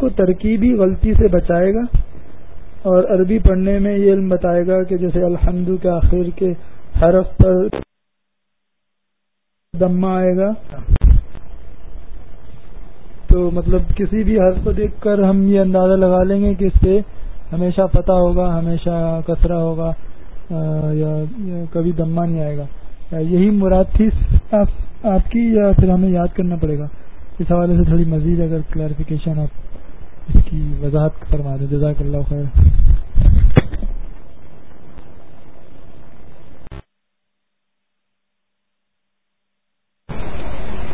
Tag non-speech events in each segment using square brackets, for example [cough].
کو ترکیبی غلطی سے بچائے گا اور عربی پڑھنے میں یہ علم بتائے گا کہ جیسے الحمد کے آخر کے حرف پر دمہ آئے گا۔ تو مطلب کسی بھی حرف کو دیکھ کر ہم یہ اندازہ لگا لیں گے کہ اس سے ہمیشہ فتح ہوگا، ہمیشہ کسرا ہوگا یا کبھی دمہ نہیں آئے گا۔ یہی مراد تھی آپ کی یا پھر ہمیں یاد کرنا پڑے گا؟ اس حوالے سے تھوڑی مزید اگر کلیریفیکیشن آپ اس کی وضاحت فرما دیں۔ جزاک اللہ خیر۔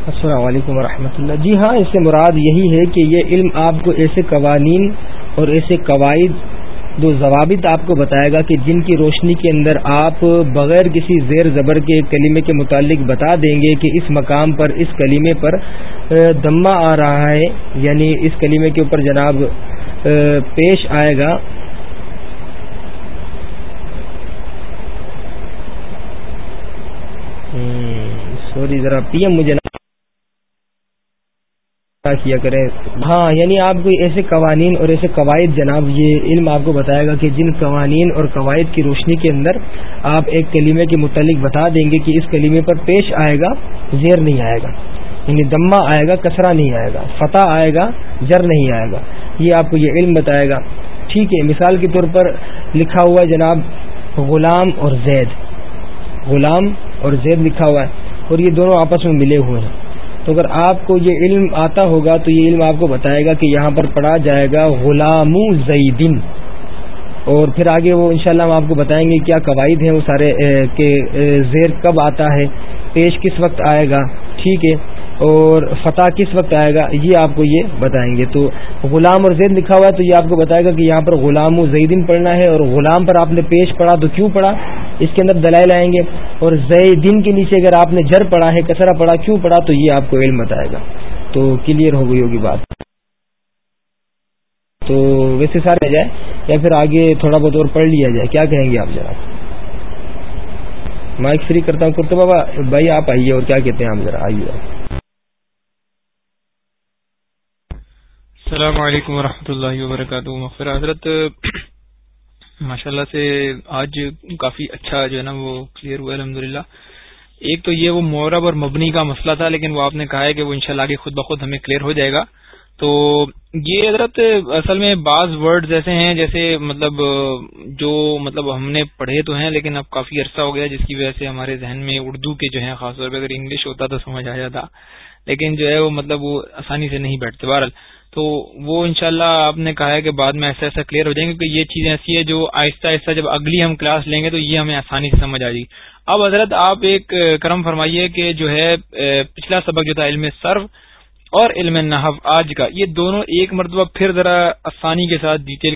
السلام علیکم ورحمۃ اللہ۔ جی ہاں اس سے مراد یہی ہے کہ یہ علم آپ کو ایسے قوانین اور ایسے قواعد دو ضوابط آپ کو بتائے گا کہ جن کی روشنی کے اندر آپ بغیر کسی زیر زبر کے کلیمے کے متعلق بتا دیں گے کہ اس مقام پر، اس کلیمے پر دمہ آ رہا ہے یعنی اس کلیمے کے اوپر جناب پیش آئے گا۔ سوری، ذرا پی ایم مجھے کیا کریں۔ ہاں یعنی آپ کو ایسے قوانین اور ایسے قواعد جناب، یہ علم آپ کو بتائے گا کہ جن قوانین اور قواعد کی روشنی کے اندر آپ ایک کلیمے کے متعلق بتا دیں گے کہ اس کلیمے پر پیش آئے گا، زیر نہیں آئے گا۔ یعنی دمہ آئے گا کسرا نہیں آئے گا۔ فتح آئے گا جر نہیں آئے گا۔ یہ آپ کو یہ علم بتائے گا۔ ٹھیک ہے، مثال کے طور پر لکھا ہوا جناب، غلام اور زید۔ غلام اور زید لکھا ہوا ہے اور یہ دونوں آپس میں ملے ہوئے ہیں۔ تو اگر آپ کو یہ علم آتا ہوگا تو یہ علم آپ کو بتائے گا کہ یہاں پر پڑھا جائے گا غلام زیدن۔ اور پھر آگے وہ انشاءاللہ ہم آپ کو بتائیں گے کیا قواعد ہیں وہ سارے کہ زیر کب آتا ہے، پیش کس وقت آئے گا، ٹھیک ہے، اور فتح کس وقت آئے گا، یہ آپ کو یہ بتائیں گے۔ تو غلام اور زید لکھا ہوا ہے تو یہ آپ کو بتائے گا کہ یہاں پر غلام و زیدن پڑھنا ہے اور غلام پر آپ نے پیش پڑھا تو کیوں پڑھا؟ اس کے اندر دلائل آئیں گے اور زیدن کے نیچے اگر آپ نے جر پڑھا ہے کسرا پڑھا کیوں پڑھا تو یہ آپ کو علم بتائے گا۔ تو کلیئر ہو گئی ہوگی بات۔ تو ویسے سارے جائے یا پھر آگے تھوڑا بہت اور پڑھ لیا جائے۔ کیا کہیں گے آپ ذرا؟ مائک فری کرتا ہوں۔ کرتے بابا، بھائی آپ آئیے اور کیا کہتے ہیں آپ ذرا؟ آئیے۔ السلام علیکم ورحمۃ اللہ وبرکاتہ۔ مغفر حضرت ماشاء اللہ سے آج کافی اچھا جو ہے نا وہ کلیئر ہوا الحمد ایک تو یہ وہ مورب اور مبنی کا مسئلہ تھا، لیکن وہ آپ نے کہا ہے کہ وہ انشاءاللہ آگے خود بخود ہمیں کلیئر ہو جائے گا۔ تو یہ حضرت اصل میں بعض ورڈز ایسے ہیں جیسے مطلب جو مطلب ہم نے پڑھے تو ہیں، لیکن اب کافی عرصہ ہو گیا، جس کی وجہ سے ہمارے ذہن میں اردو کے جو ہیں، خاص طور پہ اگر انگلش ہوتا تو سمجھ آ جاتا۔ لیکن جو ہے وہ مطلب وہ آسانی سے نہیں بیٹھتے۔ بہرحال تو وہ انشاءاللہ شاء آپ نے کہا ہے کہ بعد میں ایسا ایسا کلیئر ہو جائیں گے کہ یہ چیز ایسی ہے جو آہستہ آہستہ جب اگلی ہم کلاس لیں گے تو یہ ہمیں آسانی سے سمجھ آ جائے گی۔ اب حضرت آپ ایک کرم فرمائیے کہ جو ہے پچھلا سبق جو تھا علم سرو اور علم نحف آج کا، یہ دونوں ایک مرتبہ پھر ذرا آسانی کے ساتھ ڈیٹیل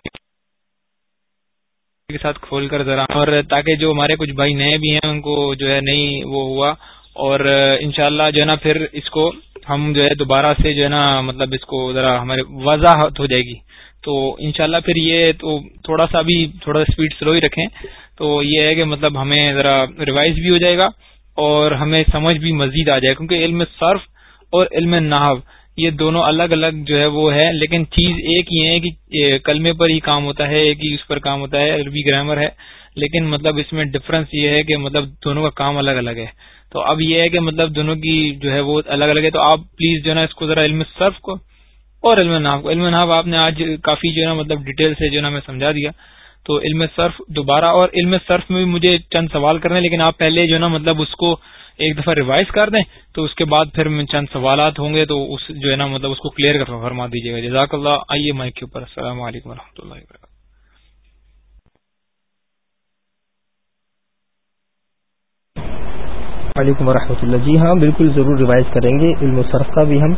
کے ساتھ کھول کر ذرا، اور تاکہ جو ہمارے کچھ بھائی نئے بھی ہیں، ان کو جو ہے نہیں وہ ہوا، اور انشاءاللہ جو ہے نا، پھر اس کو ہم جو ہے دوبارہ سے جو ہے نا مطلب اس کو ذرا ہمارے وضاحت ہو جائے گی۔ تو انشاءاللہ پھر یہ تو تھوڑا سا بھی تھوڑا اسپیڈ سلو ہی رکھیں۔ تو یہ ہے کہ مطلب ہمیں ذرا ریوائز بھی ہو جائے گا اور ہمیں سمجھ بھی مزید آ جائے گا۔ کیونکہ علم صرف اور علم نحو، یہ دونوں الگ الگ جو ہے وہ ہے لیکن چیز ایک ہی ہے کہ کلمے پر ہی کام ہوتا ہے، ایک ہی اس پر کام ہوتا ہے، عربی گرامر ہے۔ لیکن مطلب اس میں ڈفرنس یہ ہے کہ مطلب دونوں کا کام الگ الگ ہے۔ تو اب یہ ہے کہ مطلب دونوں کی جو ہے وہ الگ الگ ہے، تو آپ پلیز جو ہے نا اس کو ذرا علم صرف کو اور علم ناف کو۔ علم ناف آپ نے آج کافی جو ہے نا مطلب ڈیٹیل سے جو ہے نا میں سمجھا دیا۔ تو علم صرف دوبارہ اور علم صرف میں بھی مجھے چند سوال کرنے لیکن آپ پہلے جو ہے نا مطلب اس کو ایک دفعہ ریوائز کر دیں، تو اس کے بعد پھر چند سوالات ہوں گے، تو اس جو ہے نا مطلب اس کو کلیئر کر فرما دیجیے گا۔ جزاک اللہ، آئیے مائک کے اوپر۔ السلام علیکم و اللہ وبرکاتہ۔ وعلیکم ورحمۃ اللہ۔ جی ہاں بالکل ضرور ریوائز کریں گے۔ علم و صرف کا بھی ہم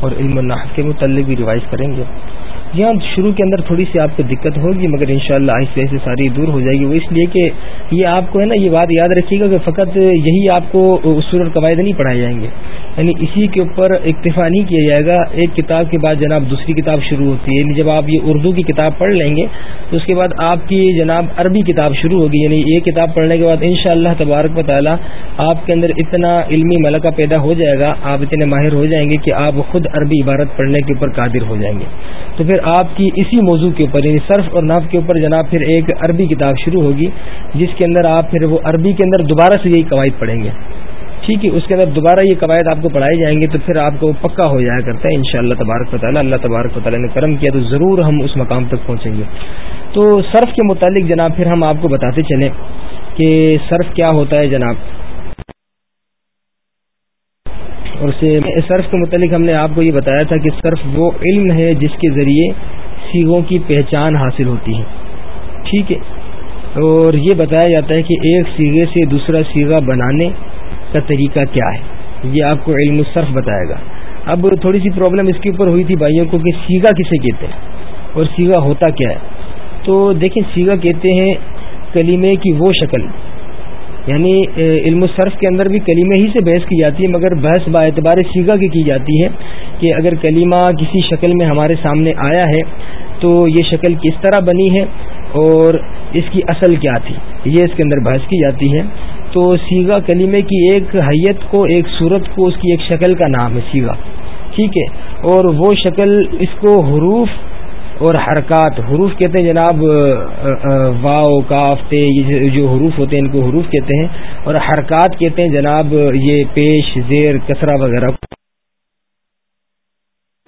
اور علم النحف کے متعلق بھی ریوائز کریں گے۔ جی ہاں شروع کے اندر تھوڑی سی آپ کو دقت ہوگی، مگر انشاءاللہ شاء آہستہ آہستہ ساری دور ہو جائے گی۔ وہ اس لیے کہ یہ آپ کو ہے نا یہ بات یاد رکھیے گا کہ فقط یہی آپ کو اصول اور قواعد نہیں پڑھائے جائیں گے۔ یعنی اسی کے اوپر اکتفا نہیں کیا جائے گا۔ ایک کتاب کے بعد جناب دوسری کتاب شروع ہوتی ہے۔ یعنی جب آپ یہ اردو کی کتاب پڑھ لیں گے، تو اس کے بعد آپ کی جناب عربی کتاب شروع ہوگی۔ یعنی یہ کتاب پڑھنے کے بعد ان شاء اللہ تبارک و تعالیٰ آپ کے اندر اتنا علمی ملکہ پیدا ہو جائے گا، آپ اتنے ماہر ہو جائیں گے کہ آپ خود عربی عبارت پڑھنے کے اوپر قادر ہو جائیں گے۔ تو پھر آپ کی اسی موضوع کے اوپر یعنی صرف اور نف کے اوپر جناب پھر ایک عربی کتاب شروع ہوگی، جس کے اندر آپ پھر وہ عربی کے اندر دوبارہ سے یہی قواعد پڑھیں گے۔ ٹھیک ہے، اس کے اندر دوبارہ یہ قواعد آپ کو پڑھائے جائیں گے تو پھر آپ کو پکا ہو جایا کرتا ہے، انشاءاللہ تبارک و تعالیٰ۔ اللہ تبارک و تعالیٰ نے کرم کیا تو ضرور ہم اس مقام تک پہنچیں گے۔ تو صرف کے متعلق جناب پھر ہم آپ کو بتاتے چلیں کہ صرف کیا ہوتا ہے جناب؟ اور صرف کے متعلق ہم نے آپ کو یہ بتایا تھا کہ صرف وہ علم ہے جس کے ذریعے سیگوں کی پہچان حاصل ہوتی ہے۔ ٹھیک ہے۔ اور یہ بتایا جاتا ہے کہ ایک سیگے سے دوسرا سیگا بنانے کا طریقہ کیا ہے۔ یہ آپ کو علم صرف بتائے گا۔ اب تھوڑی سی پرابلم اس کے اوپر ہوئی تھی بھائیوں کو کہ سیگا کسے کہتے ہیں اور سیگا ہوتا کیا ہے۔ تو دیکھیں سیگا کہتے ہیں کلیمے کی وہ شکل۔ یعنی علم صرف کے اندر بھی کلیمے ہی سے بحث کی جاتی ہے، مگر بحث با اعتبار سیگا کی کی جاتی ہے کہ اگر کلیمہ کسی شکل میں ہمارے سامنے آیا ہے تو یہ شکل کس طرح بنی ہے اور اس کی اصل کیا تھی؟ یہ اس کے اندر بحث کی جاتی ہے۔ تو سیگا کلیمے کی ایک حیت کو، ایک صورت کو، اس کی ایک شکل کا نام ہے سیگا ٹھیک ہے؟ اور وہ شکل اس کو حروف اور حرکات حروف کہتے ہیں جناب واؤ کاف، تے، یہ جو حروف ہوتے ہیں، ان کو حروف کہتے ہیں۔ اور حرکات کہتے ہیں جناب، یہ پیش، زیر کسرا وغیرہ۔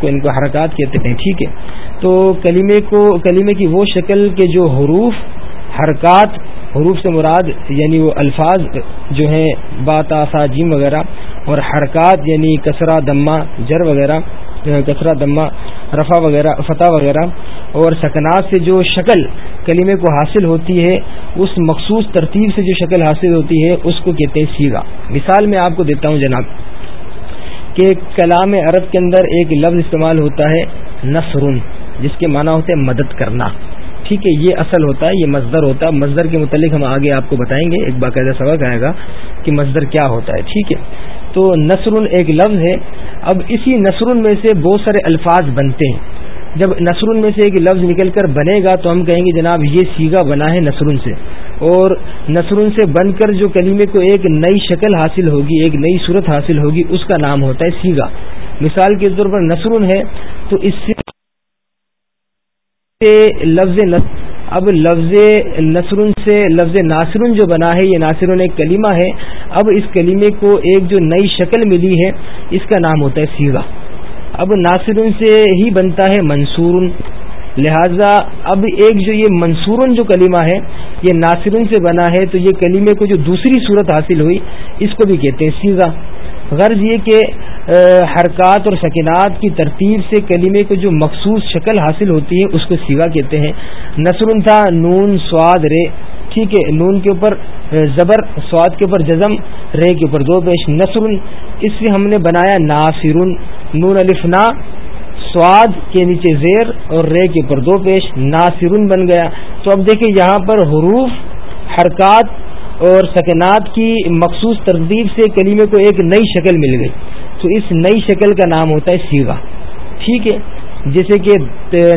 ان کو حرکات کہتے ہیں، ٹھیک ہے۔ تو کلیمے کو کلیمے کی وہ شکل کے جو حروف، حرکات حروف سے مراد یعنی وہ الفاظ جو ہیں بات آسا جیم وغیرہ۔ اور حرکات یعنی کسرا دمہ، جر وغیرہ۔ کسرا دمہ، رفع وغیرہ، فتح وغیرہ۔ اور سکنات سے جو شکل کلیمے کو حاصل ہوتی ہے، اس مخصوص ترتیب سے جو شکل حاصل ہوتی ہے، اس کو کہتے ہیں سیگا۔ مثال میں آپ کو دیتا ہوں جناب، کہ کلام عرب کے اندر ایک لفظ استعمال ہوتا ہے نثر جس کے معنی ہوتے ہیں مدد کرنا۔ ٹھیک ہے، یہ اصل ہوتا ہے، یہ مزدر ہوتا ہے۔ مزدر کے متعلق ہم آگے آپ کو بتائیں گے، ایک باقاعدہ سبق آئے گا کہ مزدر کیا ہوتا ہے۔ ٹھیک ہے، تو نثر ایک لفظ ہے اب اسی نثر میں سے بہت سارے الفاظ بنتے ہیں۔ جب نثر میں سے ایک لفظ نکل کر بنے گا تو ہم کہیں گے جناب یہ سیگا بنا ہے نثر سے۔ اور نثر سے بن کر جو کلیمے کو ایک نئی شکل حاصل ہوگی، ایک نئی صورت حاصل ہوگی، اس کا نام ہوتا ہے سیگا۔ مثال کے طور پر نثر ہے تو اس سے لفظ اب لفظ نثر سے لفظ ناصرن جو بنا ہے، یہ ناصرن ایک کلمہ ہے۔ اب اس کلیمے کو ایک جو نئی شکل ملی ہے، اس کا نام ہوتا ہے سیگا اب ناصرن سے ہی بنتا ہے منصور لہذا اب ایک جو یہ منصورن جو کلمہ ہے، یہ ناصرن سے بنا ہے، تو یہ کلیمے کو جو دوسری صورت حاصل ہوئی، اس کو بھی کہتے ہیں سیگا غرض یہ کہ حرکات اور سکنات کی ترتیب سے کلیمے کو جو مخصوص شکل حاصل ہوتی ہے اس کو سیگا کہتے ہیں۔ نثر تھا، نون، سواد، رے۔ ٹھیک ہے، نون کے اوپر زبر، سواد کے اوپر جزم، رے کے اوپر دو پیش۔ نثر اس سے ہم نے بنایا ناصر نون الفنا سواد کے نیچے زیر اور رے کے اوپر دو پیش۔ ناصر بن گیا۔ تو اب دیکھیں، یہاں پر حروف، حرکات اور سکنات کی مخصوص ترتیب سے کلیمے کو ایک نئی شکل مل گئی۔ تو اس نئی شکل کا نام ہوتا ہے سیگا ٹھیک ہے؟ جیسے کہ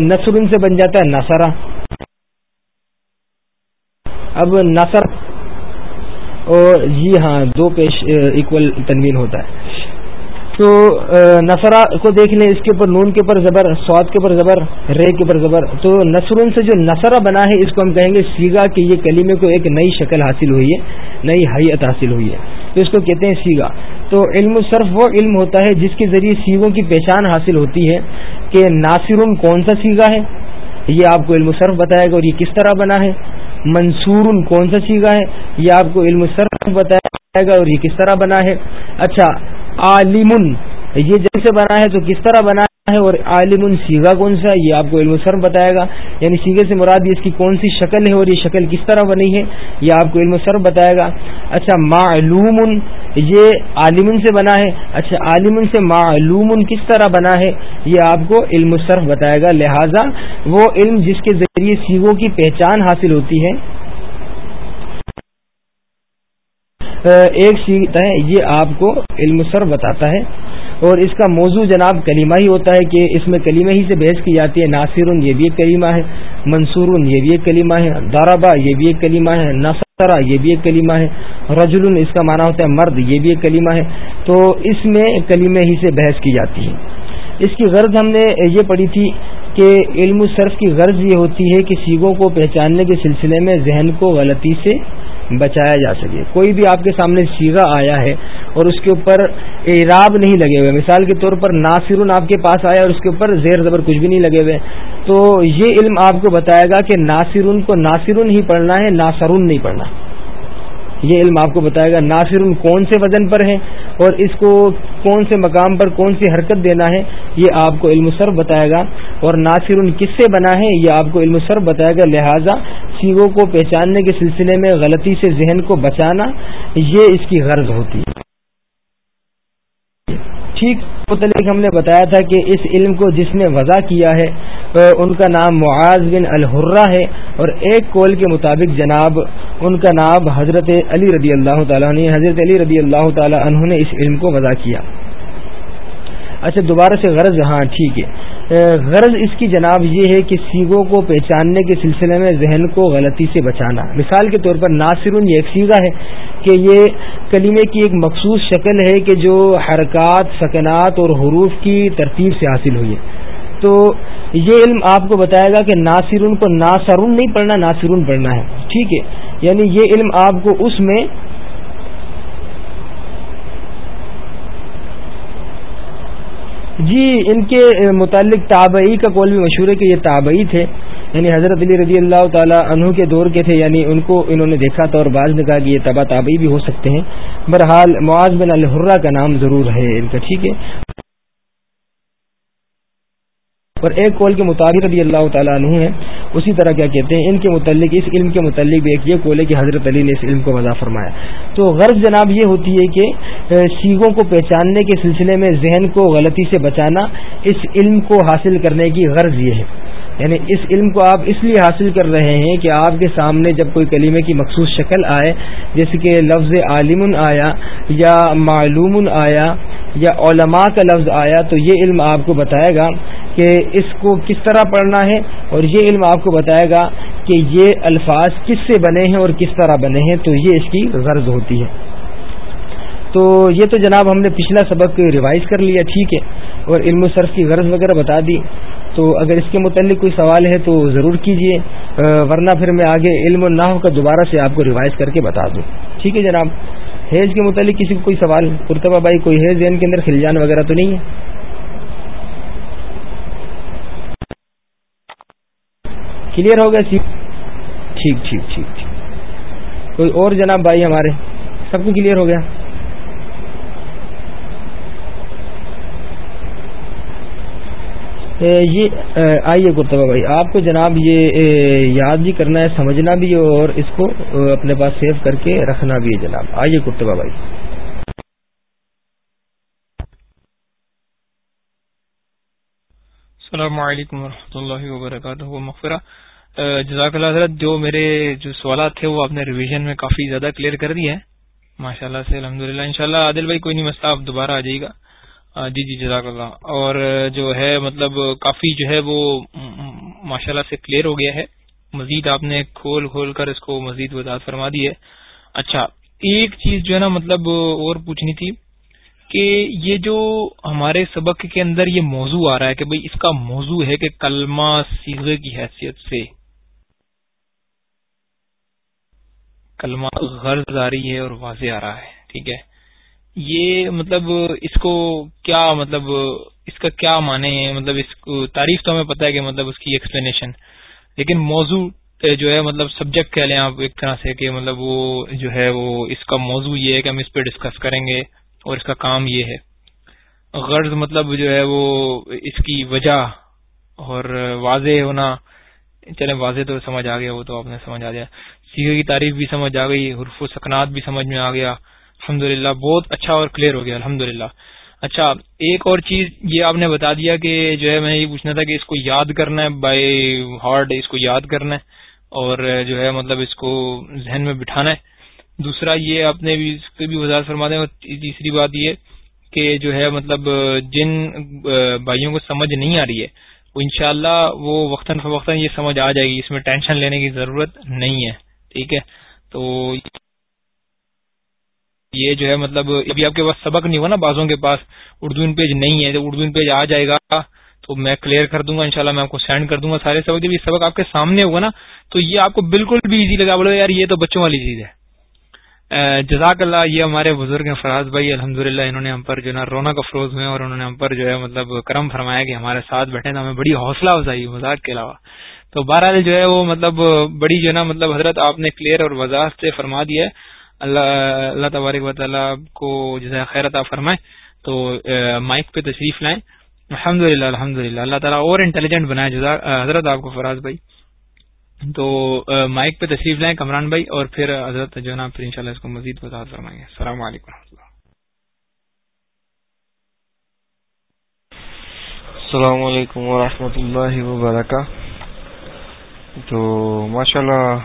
نثر سے بن جاتا ہے نسرا اب نثر اور جی ہاں دو پیش ایکول تنوین ہوتا ہے۔ تو نسرا کو دیکھ لیں، اس کے اوپر نون کے اوپر زبر، سواد کے اوپر زبر، رے کے اوپر زبر۔ تو نثرون سے جو نسرا بنا ہے، اس کو ہم کہیں گے سیگا کہ یہ کلیمے کو ایک نئی شکل حاصل ہوئی ہے، نئی حیت حاصل ہوئی ہے۔ تو اس کو کہتے ہیں سیگا تو علم صرف وہ علم ہوتا ہے جس کے ذریعے سیگوں کی پہچان حاصل ہوتی ہے کہ ناصر کون سا سیگا ہے؟ یہ آپ کو علم صرف بتائے گا اور یہ کس طرح بنا ہے؟ منصور کون سا سیگا ہے؟ یہ آپ کو علم صرف بتایا گا اور یہ کس طرح بنا ہے؟ اچھا عالم یہ جیسے بنا ہے تو کس طرح بنا ہے اور عالم سیگا کون سا یہ آپ کو علم سر بتائے گا۔ یعنی سیگے سے مراد اس کی کون سی شکل ہے اور یہ شکل کس طرح بنی ہے؟ یہ آپ کو علم سر بتائے گا۔ اچھا معلوم یہ عالم سے بنا ہے۔ اچھا عالم سے معلوم کس طرح بنا ہے؟ یہ آپ کو علم صرف بتائے گا۔ لہذا وہ علم جس کے ذریعے سیگوں کی پہچان حاصل ہوتی ہے۔ ایک سیکھ ہے، یہ آپ کو علم سر بتاتا ہے۔ اور اس کا موضوع جناب کلیمہ ہی ہوتا ہے کہ اس میں کلیمہ ہی سے بحث کی جاتی ہے۔ ناصر، یہ بھی ایک کلیمہ ہے۔ منصور، یہ بھی ایک کلیمہ ہے۔ دارابا، یہ بھی ایک کلیمہ ہے۔ نصرہ یہ بھی ایک کلیمہ ہے۔ رجل اس کا معنی ہوتا ہے مرد، یہ بھی ایک کلیمہ ہے۔ تو اس میں کلیمہ ہی سے بحث کی جاتی ہے۔ اس کی غرض ہم نے یہ پڑھی تھی کہ علم صرف کی غرض یہ ہوتی ہے کہ سیگوں کو پہچاننے کے سلسلے میں ذہن کو غلطی سے بچایا جا سکے۔ کوئی بھی آپ کے سامنے سیگا آیا ہے اور اس کے اوپر اعراب نہیں لگے ہوئے، مثال کے طور پر ناصرن آپ کے پاس آیا اور اس کے اوپر زیر زبر کچھ بھی نہیں لگے ہوئے تو یہ علم آپ کو بتائے گا کہ ناصرن کو ناصرن ہی پڑھنا ہے ناصرن نہیں پڑھنا۔ یہ علم آپ کو بتائے گا ناصر کون سے وزن پر ہے اور اس کو کون سے مقام پر کون سی حرکت دینا ہے، یہ آپ کو علم سر بتائے گا۔ اور ناصر کس سے بنا ہے، یہ آپ کو علم سر بتائے گا۔ لہذا سیگوں کو پہچاننے کے سلسلے میں غلطی سے ذہن کو بچانا، یہ اس کی غرض ہوتی ہے۔ ٹھیک، متعلق ہم نے بتایا تھا کہ اس علم کو جس نے وضع کیا ہے ان کا نام معاذ بن الحرہ ہے اور ایک کول کے مطابق جناب، ان کا نام حضرت علی رضی اللہ تعالیٰ نے حضرت علی رضی اللہ تعالیٰ عنہ نے اس علم کو وضع کیا۔ اچھا دوبارہ سے غرض ہاں ٹھیک ہے۔ غرض اس کی جناب یہ ہے کہ سیگوں کو پہچاننے کے سلسلے میں ذہن کو غلطی سے بچانا۔ مثال کے طور پر ناصر یہ ایک سیگا ہے کہ یہ کلیمے کی ایک مخصوص شکل ہے کہ جو حرکات، سکنات اور حروف کی ترتیب سے حاصل ہوئی ہے۔ تو یہ علم آپ کو بتائے گا کہ ناصرون کو ناصرون نہیں پڑھنا، ناصرون پڑھنا ہے۔ ٹھیک ہے؟ یعنی یہ علم آپ کو اس میں جی ان کے متعلق تابعی کا قول بھی مشہور ہے کہ یہ تابعی تھے۔ یعنی حضرت علی رضی اللہ تعالیٰ عنہ کے دور کے تھے یعنی ان کو انہوں نے دیکھا تھا اور بعض نے کہا کہ یہ تبا تابعی بھی ہو سکتے ہیں۔ بہرحال معاذ بن الحرہ کا نام ضرور ہے ان کا، ٹھیک ہے؟ اور ایک قول کے مطابق رضی اللہ تعالیٰ عنہ ہے اسی طرح کیا کہتے ہیں، ان کے متعلق، اس علم کے متعلق بھی ایک یہ قول ہے کہ حضرت علی نے اس علم کو وضع فرمایا۔ تو غرض جناب یہ ہوتی ہے کہ سیگوں کو پہچاننے کے سلسلے میں ذہن کو غلطی سے بچانا، اس علم کو حاصل کرنے کی غرض یہ ہے۔ یعنی اس علم کو آپ اس لیے حاصل کر رہے ہیں کہ آپ کے سامنے جب کوئی کلیمے کی مخصوص شکل آئے، جیسے کہ لفظ عالم آیا یا معلوم آیا یا علماء کا لفظ آیا، تو یہ علم آپ کو بتائے گا کہ اس کو کس طرح پڑھنا ہے اور یہ علم آپ کو بتائے گا کہ یہ الفاظ کس سے بنے ہیں اور کس طرح بنے ہیں، تو یہ اس کی غرض ہوتی ہے۔ تو یہ تو جناب ہم نے پچھلا سبق ریوائز کر لیا، ٹھیک ہے، اور علم و صرف کی غرض وغیرہ بتا دی۔ تو اگر اس کے متعلق کوئی سوال ہے تو ضرور کیجیے ورنہ پھر میں آگے علم و نحو کا دوبارہ سے آپ کو ریوائز کر کے بتا دوں۔ ٹھیک ہے جناب، حیض کے متعلق کسی کو کوئی سوال پرتبہ بھائی، کوئی حیض ذہن کے اندر خلجان وغیرہ تو نہیں ہے؟ کلیئر ہو گیا ٹھیک ٹھیک ٹھیک ٹھیک۔ کوئی اور جناب بھائی ہمارے؟ سب کو کلیئر ہو گیا؟ یہ آئیے کرتبہ بھائی۔ آپ کو جناب یہ یاد بھی کرنا ہے، سمجھنا بھی اور اس کو اپنے پاس سیو کر کے رکھنا بھی ہے جناب۔ آئیے کرتبہ بھائی۔ السلام علیکم ورحمۃ اللہ وبرکاتہ مغفرہ۔ جزاک اللہ حضرت، جو میرے جو سوالات تھے، وہ آپ نے ریویژن میں کافی زیادہ کلیئر کر دیے ہیں۔ ماشاء اللہ سے الحمد للہ ان شاء اللہ عادل بھائی، کوئی نہیں مسئلہ، آپ دوبارہ آ جائیے گا۔ جی جی جزاک اللہ۔ اور جو ہے مطلب کافی جو ہے، وہ ماشاء اللہ سے کلیئر ہو گیا ہے۔ مزید آپ نے کھول کھول کر اس کو مزید وضاحت فرما دی ہے۔ اچھا ایک چیز جو ہے نا مطلب اور پوچھنی تھی۔ کہ یہ جو ہمارے سبق کے اندر یہ موضوع آ رہا ہے کہ بھئی اس کا موضوع ہے کہ کلمہ سیغے کی حیثیت سے۔ کلمہ غرض آ رہی ہے اور واضح آ رہا ہے، ٹھیک ہے۔ یہ مطلب اس کو کیا مطلب اس کا کیا معنی ہے؟ مطلب اس کو تعریف تو ہمیں پتہ ہے کہ مطلب اس کی ایکسپلینیشن لیکن موضوع جو ہے مطلب سبجیکٹ کہہ لیں آپ ایک طرح سے کہ مطلب وہ جو ہے وہ اس کا موضوع یہ ہے کہ ہم اس پہ ڈسکس کریں گے۔ اور اس کا کام یہ ہے۔ غرض مطلب جو ہے وہ اس کی وجہ اور واضح ہونا چلے واضح تو سمجھ آ گیا، وہ تو آپ نے سمجھ آ گیا۔ سیکھے کی تعریف بھی سمجھ آ گئی حرف و سکنات بھی سمجھ میں آ گیا۔ الحمد بہت اچھا اور کلیئر ہو گیا الحمد اچھا ایک اور چیز یہ آپ نے بتا دیا کہ جو ہے میں یہ پوچھنا تھا کہ اس کو یاد کرنا ہے بائی ہارڈ اس کو یاد کرنا ہے اور جو ہے مطلب اس کو ذہن میں بٹھانا ہے۔ دوسرا یہ آپ نے بھی اس بھی وضاحت فرما دیں اور تیسری بات یہ کہ جو ہے مطلب جن بھائیوں کو سمجھ نہیں آ رہی ہے، وہ انشاءاللہ وہ وقتاً فوقتاً یہ سمجھ آ جائے گی، اس میں ٹینشن لینے کی ضرورت نہیں ہے، ٹھیک ہے؟ تو یہ جو ہے مطلب ابھی آپ کے پاس سبق نہیں ہوا نا بازوں کے پاس، اردو پیج نہیں ہے، جب اردو پیج آ جائے گا تو میں کلیئر کر دوں گا، انشاءاللہ میں آپ کو سینڈ کر دوں گا سارے سبق۔ جب یہ سبق آپ کے سامنے ہوگا نا، تو یہ آپ کو بالکل بھی ایزی لگا، بولے یار یہ تو بچوں والی چیز ہے۔ جزاک اللہ، یہ ہمارے بزرگ ہیں فراز بھائی الحمد انہوں نے ہم پر جو ہے نا رونق افروز ہوئے اور انہوں نے ہم پر جو ہے مطلب کرم فرمایا کہ ہمارے ساتھ بیٹھے تو ہمیں بڑی حوصلہ افزائی مزاق کے علاوہ۔ تو بہرحال جو ہے وہ مطلب بڑی جو ہے نا مطلب حضرت آپ نے کلیئر اور وضاحت سے فرما دیا ہے۔ اللہ اللہ تبارک و تعالیٰ کو جیسے خیرت آپ فرمائے۔ تو مائک پہ تشریف لائیں۔ الحمد للہ الحمد للہ اللہ تعالیٰ اور انٹیلیجنٹ بنائے۔ حضرت آپ کو فراز بھائی۔ تو مائک پہ تشریف لائیں کمران بھائی اور پھر حضرت جو نا، پھر انشاءاللہ اس کو مزید وضاحت فرمائیں گے۔ السلام علیکم۔ و السلام علیکم ورحمۃ اللہ وبرکاتہ۔ تو ماشاء اللہ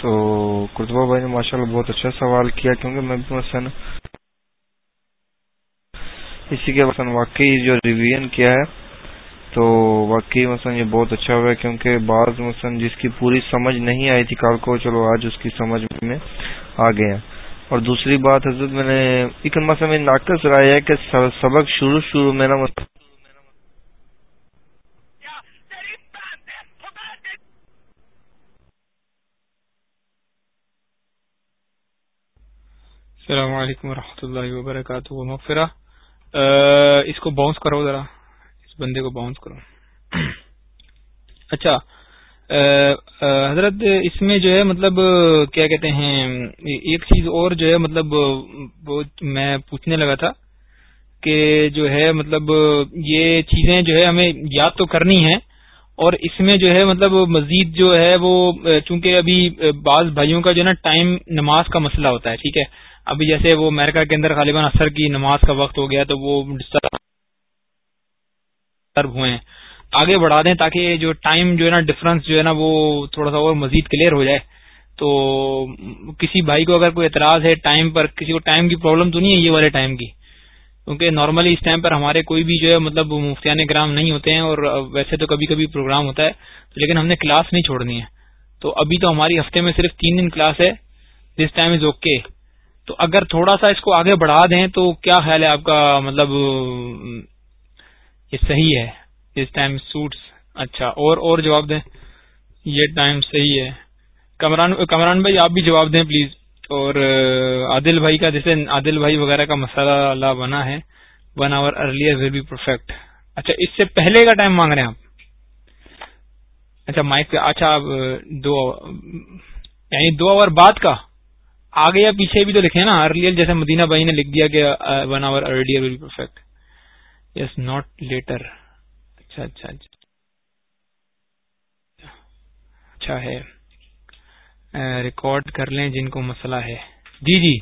تو قرطبہ بھائی نے ماشاء اللہ بہت اچھا سوال کیا کیونکہ میں بھی مثلاً اسی کے مثلاً واقعی جو ریویژن کیا ہے تو واقعی مثلاً یہ بہت اچھا ہوا ہے کیونکہ بعض مثلاً جس کی پوری سمجھ نہیں آئی تھی کال کو، چلو آج اس کی سمجھ میں آ گئے ہیں۔ اور دوسری بات حضرت، میں نے ایک مثلا میں ناقص رائے ہے کہ سبق شروع شروع میں نا السلام علیکم ورحمۃ اللہ وبرکاتہ، مغفرہ۔ اس کو باؤنس کرو ذرا۔ بندے کو باؤنس کرو۔ اچھا حضرت اس میں جو ہے مطلب کیا کہتے ہیں، ایک چیز اور جو ہے مطلب وہ میں پوچھنے لگا تھا کہ جو ہے مطلب یہ چیزیں جو ہے ہمیں یاد تو کرنی ہے اور اس میں جو ہے مطلب مزید جو ہے وہ، چونکہ ابھی بعض بھائیوں کا جو ہے نا ٹائم نماز کا مسئلہ ہوتا ہے، ٹھیک ہے۔ ابھی جیسے وہ امریکہ کے اندر غالباً اثر کی نماز کا وقت ہو گیا تو وہ ڈسٹرب ہوئے ہیں۔ آگے بڑھا دیں تاکہ جو ٹائم جو ہے نا ڈفرنس جو ہے نا وہ تھوڑا سا اور مزید کلیئر ہو جائے۔ تو کسی بھائی کو اگر کوئی اعتراض ہے ٹائم پر، کسی کو ٹائم کی پرابلم تو نہیں ہے یہ والے ٹائم کی؟ کیونکہ نارملی اس ٹائم پر ہمارے کوئی بھی جو ہے مطلب مفتیان گرام نہیں ہوتے ہیں اور ویسے تو کبھی کبھی پروگرام ہوتا ہے، لیکن ہم نے کلاس نہیں چھوڑنی ہے۔ تو ابھی تو ہماری ہفتے میں صرف تین دن کلاس ہے دس ٹائم از اوکے تو اگر تھوڑا سا اس کو آگے بڑھا دیں تو کیا خیال ہے آپ کا مطلب یہ صحیح ہے، اس ٹائم سوٹس اچھا اور اور جواب دیں۔ یہ ٹائم صحیح ہے۔ کمران کمران بھائی، آپ بھی جواب دیں پلیز اور عادل بھائی کا جیسے عادل بھائی وغیرہ کا مسئلہ اللہ بنا ہے۔ One hour earlier will be perfect اچھا اس سے پہلے کا ٹائم مانگ رہے ہیں آپ؟ اچھا مائک اچھا آپ دو یعنی دو آور بعد کا۔ آگے یا پیچھے بھی تو لکھے نا۔ ارلیئر جیسے مدینہ بھائی نے لکھ دیا کہ one hour earlier will perfect yes not later اچھا اچھا اچھا اچھا ہے ریکارڈ کر لیں جن کو مسئلہ ہے جی جی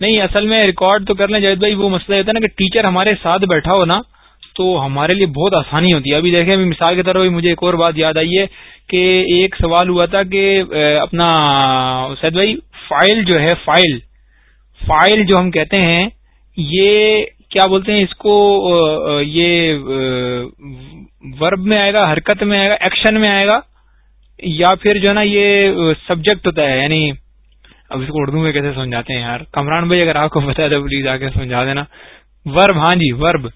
نہیں اصل میں ریکارڈ تو کر لیں جاوید بھائی وہ مسئلہ ہوتا ہے نا کہ ٹیچر ہمارے ساتھ بیٹھا ہو نا تو ہمارے لیے بہت آسانی ہوتی ہے ابھی دیکھیں ابھی مثال کی طرح مجھے ایک اور بات یاد آئی ہے کہ ایک سوال ہوا تھا کہ اپنا سید بھائی فائل جو ہے فائل فائل جو ہم کہتے ہیں یہ کیا بولتے ہیں، اس کو یہ ورب میں آئے گا، حرکت میں آئے گا، ایکشن میں آئے گا، یا پھر جو ہے نا، یہ سبجیکٹ ہوتا ہے یعنی اب اس کو اردو میں کیسے سمجھاتے ہیں یار؟ کمران بھائی اگر آپ کو بتا تو پلیز آ کے سمجھا دینا۔ ورب ہاں جی ورب۔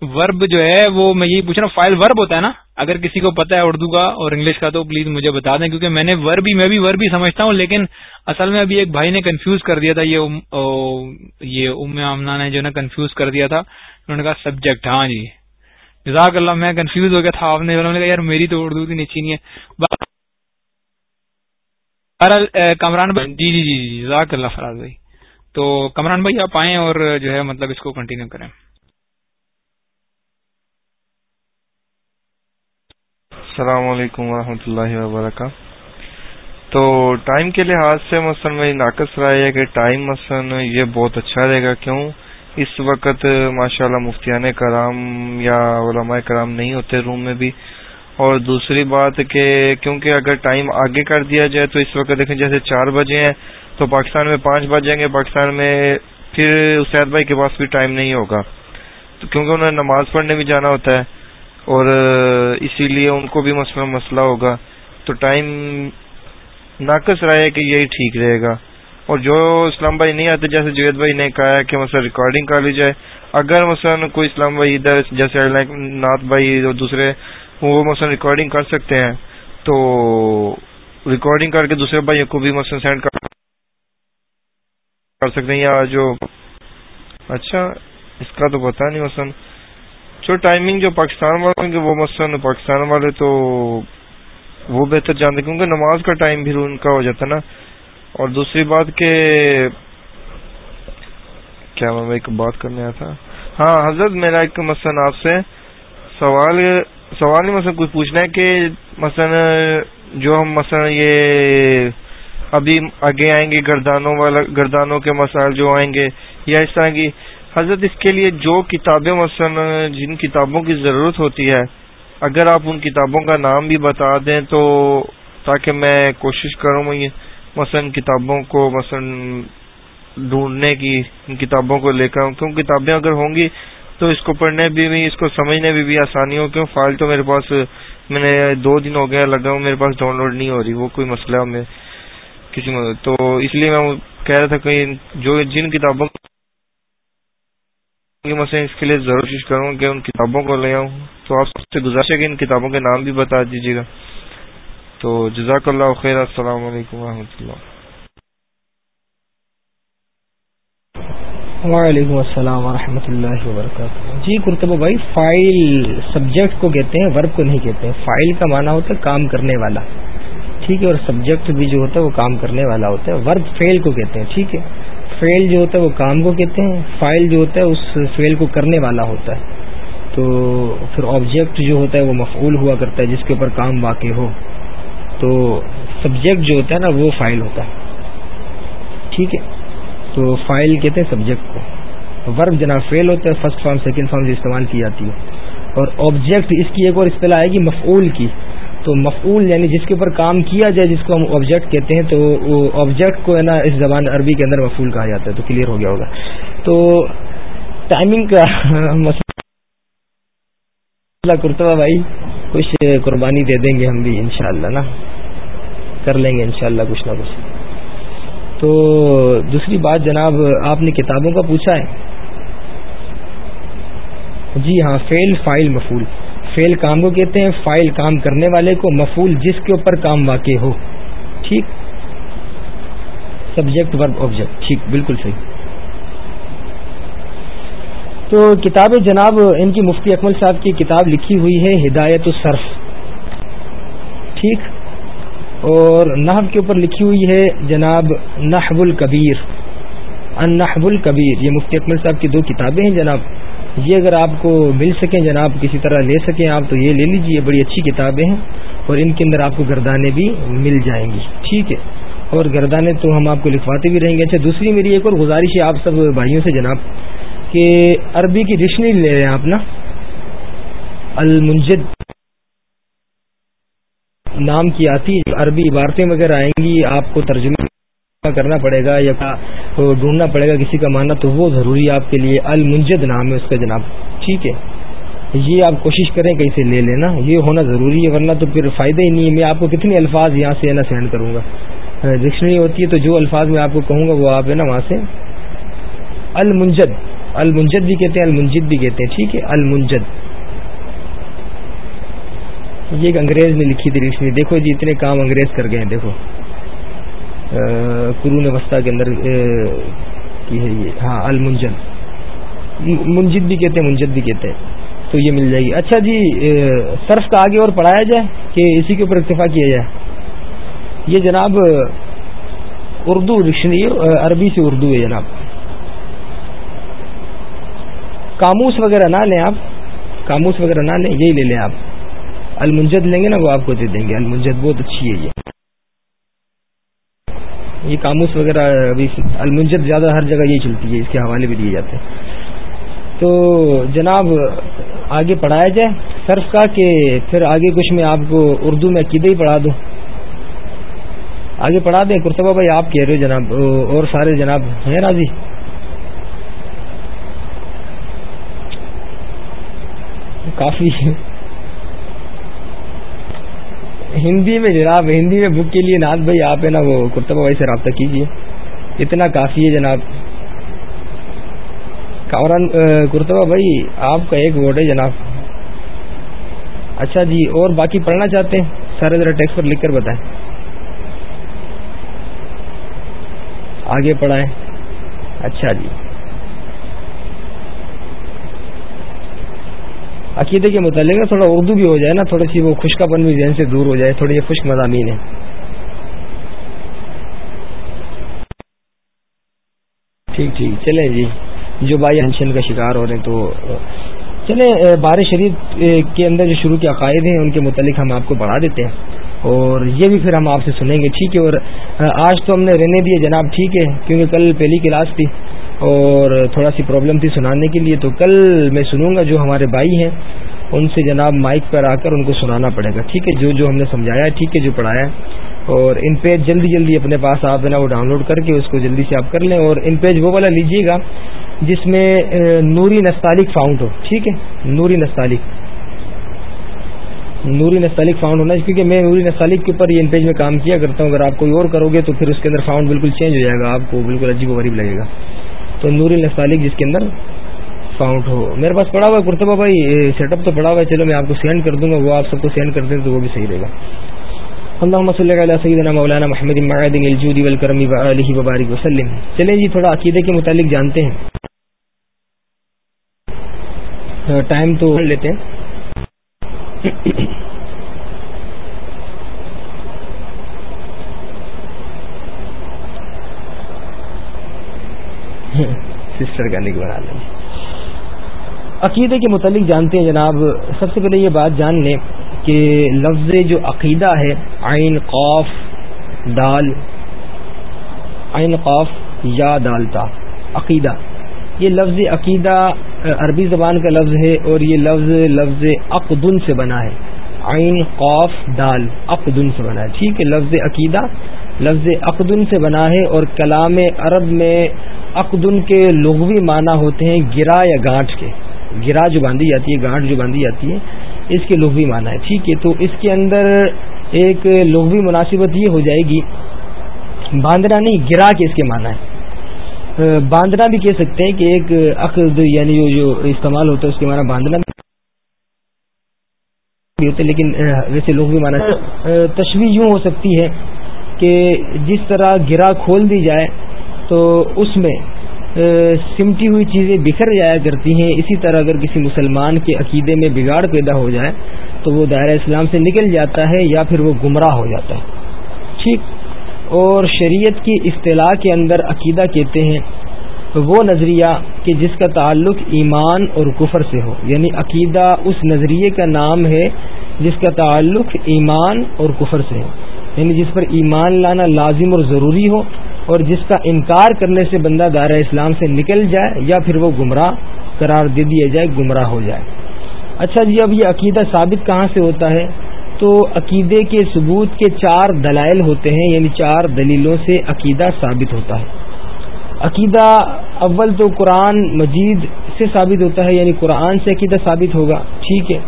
ورب جو ہے وہ میں یہی پوچھ رہا ہوں فائل ورب ہوتا ہے نا؟ اگر کسی کو پتا ہے اردو کا اور انگلش کا تو پلیز مجھے بتا دیں، کیونکہ میں نے ورب بھی میں بھی ورب بھی سمجھتا ہوں، لیکن اصل میں ابھی ایک بھائی نے کنفیوز کر دیا تھا، یہ یہ ام امنا نے جو نا کنفیوز کر دیا تھا۔ انہوں نے کہا سبجیکٹ ہاں جی۔ جزاک اللہ، میں کنفیوز ہو گیا تھا، آپ نے کہا یار میری تو اردو کی نیچی نہیں ہے۔ کمران بھائی جی-, جی جی جی جزاک اللہ فراز بھائی۔ تو کمران بھائی، آپ آئیں اور جو ہے مطلب اس کو کنٹینیو کریں۔ السلام علیکم ورحمۃ اللہ وبرکاتہ۔ تو ٹائم کے لحاظ سے مثلاً میری ناقص رائے ہے کہ ٹائم مثلاً یہ بہت اچھا رہے گا کیوں؟ اس وقت ماشاء اللہ مفتیان کرام یا علماء کرام نہیں ہوتے روم میں بھی۔ اور دوسری بات کہ کیونکہ اگر ٹائم آگے کر دیا جائے تو اس وقت دیکھیں جیسے چار بجے ہیں تو پاکستان میں پانچ بج جائیں گے، پاکستان میں پھر اسید بھائی کے پاس بھی ٹائم نہیں ہوگا۔ تو کیونکہ انہیں نماز پڑھنے بھی جانا ہوتا ہے۔ اور اسی لیے ان کو بھی مسئلہ مسئلہ ہوگا۔ تو ٹائم ناقص رہے کہ یہی ٹھیک رہے گا۔ اور جو اسلام بھائی نہیں آتے، جیسے جوید بھائی نے کہا کہ مسئلہ ریکارڈنگ کر لی جائے۔ اگر مثلا کوئی اسلام بھائی ادھر جیسے نعت بھائی اور دوسرے وہ مثلا ریکارڈنگ کر سکتے ہیں۔ تو ریکارڈنگ کر کے دوسرے بھائیوں کو بھی مثلا سینڈ کر سکتے ہیں۔ یا جو اچھا اس کا تو پتا نہیں مثلا۔ جو ٹائمنگ جو پاکستان والوں کے وہ مثلا پاکستان والے تو وہ بہتر جانتے، کیونکہ نماز کا ٹائم بھی ان کا ہو جاتا نا۔ اور دوسری بات کہ کیا میں ایک بات کرنے آیا تھا۔ ہاں حضرت، میرا ایک مثلا آپ سے۔ سوال سوال نہیں مثلا کچھ پوچھنا ہے کہ مثلا جو ہم مثلا یہ ابھی آگے آئیں گے، گردانوں والا، گردانوں کے مسائل جو آئیں گے، یا اس طرح کی حضرت اس کے لیے جو کتابیں مثلا جن کتابوں کی ضرورت ہوتی ہے اگر آپ ان کتابوں کا نام بھی بتا دیں تو تاکہ میں کوشش کروں مثلا کتابوں کو مثلا ڈھونڈنے کی ان کتابوں کو لے کر کیوں کتابیں اگر ہوں گی تو اس کو پڑھنے بھی, بھی اس کو سمجھنے بھی, بھی آسانی ہو کیوں؟ فائل تو میرے پاس میں نے دو دن ہو گیا لگا ہوں میرے پاس ڈاؤن لوڈ نہیں ہو رہی وہ کوئی مسئلہ میں کسی تو اس لیے میں کہہ رہا تھا کہ جو جن کتابوں میں اس کے لیے ضرور کوشش کروں کہ ان کتابوں کو لے آؤں۔ تو آپ سب سے گزارش ہے کہ ان کتابوں کے نام بھی بتا دیجیے گا۔ تو جزاک اللہ خیر، السلام علیکم و اللہ۔ وعلیکم السلام ورحمۃ اللہ وبرکاتہ۔ جی کرتبہ بھائی، فائل سبجیکٹ کو کہتے ہیں، ورب کو نہیں کہتے ہیں۔ فائل کا معنی ہوتا ہے کام کرنے والا۔ ٹھیک ہے، اور سبجیکٹ بھی جو ہوتا ہے وہ کام کرنے والا ہوتا ہے۔ ورب فیل کو کہتے ہیں، ٹھیک ہے۔ فیل جو ہوتا ہے وہ کام کو کہتے ہیں، فائل جو ہوتا ہے اس فیل کو کرنے والا ہوتا ہے۔ تو پھر آبجیکٹ جو ہوتا ہے وہ مفعول ہوا کرتا ہے، جس کے اوپر کام واقع ہو۔ تو سبجیکٹ جو ہوتا ہے نا، وہ فائل ہوتا ہے۔ ٹھیک ہے؟ تو فائل کہتے ہیں سبجیکٹ کو۔ ورب جناب فیل ہوتا ہے فرسٹ فارم سیکنڈ فارم سے استعمال کی جاتی ہے۔ اور آبجیکٹ اس کی ایک اور اصطلاح آئے گی مفعول کی۔ تو مفعول یعنی جس کے اوپر کام کیا جائے، جس کو ہم آبجیکٹ کہتے ہیں، تو وہ آبجیکٹ کو ہے نا اس زبان عربی کے اندر مفعول کہا جاتا ہے، تو کلیئر ہو گیا ہوگا۔ تو ٹائمنگ کا [laughs] مسئلہ کرتا بھائی، کچھ قربانی دے دیں گے ہم بھی انشاءاللہ، نا؟ کر لیں گے انشاءاللہ کچھ نہ کچھ۔ تو دوسری بات جناب، آپ نے کتابوں کا پوچھا ہے؟ جی ہاں فیل فائل مفول فیل کام کو کہتے ہیں، فائل کام کرنے والے کو مفول جس کے اوپر کام واقع ہو۔ ٹھیک؟ سبجیکٹ ورب آبجیکٹ ٹھیک، بالکل صحیح۔ تو کتاب جناب، ان کی مفتی اکمل صاحب کی کتاب لکھی ہوئی ہے، ہدایت الصرف۔ ٹھیک؟ اور نحو کے اوپر لکھی ہوئی ہے، جناب نحو الکبیر۔ ان نحو الکبیر، یہ مفتی اکمل صاحب کی دو کتابیں ہیں جناب۔ یہ اگر آپ کو مل سکیں جناب، کسی طرح لے سکیں آپ، تو یہ لے لیجیے بڑی اچھی کتابیں ہیں اور ان کے اندر آپ کو گردانے بھی مل جائیں گی۔ ٹھیک ہے۔ اور گردانے تو ہم آپ کو لکھواتے بھی رہیں گے۔ اچھا دوسری میری ایک اور گزارش ہے آپ سب بھائیوں سے جناب، کہ عربی کی ڈکشنری لے رہے ہیں آپ نا؟ المنجد نام کی آتی عربی عبارتیں وغیرہ آئیں گی، آپ کو ترجمہ کرنا پڑے گا یا ڈھونڈنا پڑے گا کسی کا ماننا، تو وہ ضروری ہے آپ کے لیے المنجد نام ہے اس کا جناب۔ ٹھیک ہے۔ یہ آپ کوشش کریں کہ اسے لے لینا، یہ ہونا ضروری ہے، ورنہ تو پھر فائدہ ہی نہیں ہے۔ میں آپ کو کتنے الفاظ یہاں سے نا سینڈ کروں گا۔ ڈکشنری ہوتی ہے تو جو الفاظ میں آپ کو کہوں گا وہ آپ ہے نا وہاں سے۔ المنجد المنجد بھی کہتے ہیں، المنجد بھی کہتے ہیں۔ ٹھیک ہے، المنجد۔ یہ ایک انگریز نے لکھی تھی ڈکشنری۔ دیکھو جی اتنے کام انگریز کر گئے ہیں، دیکھو۔ قرون وسطی کے اندر کی ہے یہ؟ ہاں المنجد. منجد بھی کہتے ہیں، منجد بھی کہتے ہیں، تو یہ مل جائے گی. اچھا جی صرف کا آگے اور پڑھایا جائے کہ اسی کے اوپر اکتفا کیا جائے؟ یہ جناب اردو ڈکشنری عربی سے اردو ہے جناب. کاموس وغیرہ نہ لیں آپ. کاموس وغیرہ نہ لیں، یہی لے لیں آپ. المنجد لیں گے نا، وہ آپ کو دے دیں گے. المنجد بہت اچھی ہے یہ. یہ کاموس وغیرہ ابھی المنجد زیادہ ہر جگہ یہی چلتی ہے، اس کے حوالے بھی دیے جاتے ہیں۔ تو جناب، آگے پڑھایا جائے؟ صرف کا کہ پھر آگے کچھ میں آپ کو اردو میں عقیدے ہی پڑھا دوں۔ آگے پڑھا دیں؟ کرتبہ بھائی، آپ کہہ رہے ہو جناب، اور سارے جناب ہیں راضی؟ کافی۔ ہندی میں جناب، ہندی میں بک کے لیے ناز بھائی، آپ ہے نا وہ کرتبہ بھائی سے رابطہ کیجیے اتنا کافی ہے جناب۔ کامران کرتبہ بھائی، آپ کا ایک ووٹ ہے جناب۔ اچھا جی اور باقی پڑھنا چاہتے ہیں؟ سارے ذرا ٹیکس پر لکھ کر بتائیں۔ آگے پڑھائیں۔ اچھا جی۔ عقیدے کے متعلق تھوڑا اردو بھی ہو جائے نا، تھوڑی سی وہ خشکا پن بھی ذہن سے دور ہو جائے، تھوڑی خشک مضامین ہے ٹھیک ٹھیک، چلیں جی۔ جو بھائی ہنشن کا شکار ہو رہے ہیں تو، چلیں بار شریف کے اندر جو شروع کے عقائد ہیں، ان کے متعلق ہم آپ کو بڑھا دیتے ہیں۔ اور یہ بھی پھر ہم آپ سے سنیں گے، ٹھیک ہے۔ اور آج تو ہم نے رہنے دیے جناب، ٹھیک ہے، کیونکہ کل پہلی کلاس تھی۔ اور تھوڑا سی پرابلم تھی سنانے کے لیے، تو کل میں سنوں گا جو ہمارے بھائی ہیں، ان سے جناب مائک پر آ کر ان کو سنانا پڑے گا۔ ٹھیک ہے، جو جو ہم نے سمجھایا ہے، ٹھیک ہے، جو پڑھایا ہے۔ اور ان پیج جلدی جلدی اپنے پاس آپ نا وہ ڈاؤن لوڈ کر کے اس کو جلدی سے آپ کر لیں۔ اور ان پیج وہ والا لیجیے گا جس میں نوری نستعلق فاؤنڈ ہو۔ ٹھیک ہے، نوری نستعلق نوری نستعلق فاؤنڈ ہونا کیونکہ میں نوری نستعلق کے اوپر یہ ان پیج میں کام کیا کرتا ہوں۔ اگر آپ کوئی اور کرو گے تو پھر اس کے اندر فاؤنڈ بالکل چینج ہو جائے گا۔ آپ کو بالکل عجیب و غریب لگے گا۔ تو نوری نستعلق جس کے اندر فاؤنڈ ہو۔ میرے پاس پڑا ہوا ہے کرتبہ بھائی سیٹ اپ تو پڑا ہوا ہے، چلو میں آپ کو سینڈ کر دوں گا، وہ آپ سب کو سینڈ کر دیں تو وہ بھی صحیح رہے گا۔ اللہ صلی علیہ سیدنا مولانا محمد معدن الجود والکرم وآلہ وبارک وسلم چلیں جی تھوڑا عقیدے کے متعلق جانتے ہیں۔ ٹائم تو لیتے ہیں۔ سسٹر کا نک بنا لیں عقیدے کے متعلق جانتے ہیں جناب، سب سے پہلے یہ بات جان لیں کہ لفظ جو عقیدہ ہے، عین قوف دال، عین قوف یا دالتا عقیدہ۔ یہ لفظ عقیدہ عربی زبان کا لفظ ہے اور یہ لفظ لفظ اقدن سے بنا ہے۔ عین قوف دال اقدن سے بنا ہے۔ ٹھیک ہے، لفظ عقیدہ لفظ اقدن سے بنا ہے اور کلام عرب میں اقدن کے لغوی معنی ہوتے ہیں گرا یا گانٹھ کے۔ گرا جو باندھی جاتی ہے گانٹ جو باندھی جاتی ہے، اس کے لغوی معنی ہے۔ ٹھیک ہے، تو اس کے اندر ایک لغوی مناسبت یہ ہو جائے گی، باندھنا نہیں، گرا کے اس کے معنی ہے۔ باندھنا بھی کہہ سکتے ہیں کہ ایک عقد یعنی جو استعمال ہوتا ہے، اس کے معنی باندھنا بھی ہوتے لیکن ویسے لغوی معنی تشویح یوں ہو سکتی ہے کہ جس طرح گرا کھول دی جائے تو اس میں سمٹی ہوئی چیزیں بکھر جایا کرتی ہیں۔ اسی طرح اگر کسی مسلمان کے عقیدے میں بگاڑ پیدا ہو جائے، تو وہ دائرہ اسلام سے نکل جاتا ہے یا پھر وہ گمراہ ہو جاتا ہے۔ ٹھیک۔ اور شریعت کی اصطلاح کے اندر عقیدہ کہتے ہیں، وہ نظریہ کہ جس کا تعلق ایمان اور کفر سے ہو۔ یعنی عقیدہ اس نظریے کا نام ہے جس کا تعلق ایمان اور کفر سے ہو۔ یعنی جس پر ایمان لانا لازم اور ضروری ہو۔ اور جس کا انکار کرنے سے بندہ دائرہ اسلام سے نکل جائے یا پھر وہ گمراہ قرار دے دیا جائے، گمراہ ہو جائے۔ اچھا جی اب یہ عقیدہ ثابت کہاں سے ہوتا ہے؟ تو عقیدے کے ثبوت کے چار دلائل ہوتے ہیں یعنی چار دلیلوں سے عقیدہ ثابت ہوتا ہے۔ عقیدہ اول تو قرآن مجید سے ثابت ہوتا ہے یعنی قرآن سے عقیدہ ثابت ہوگا۔ ٹھیک ہے۔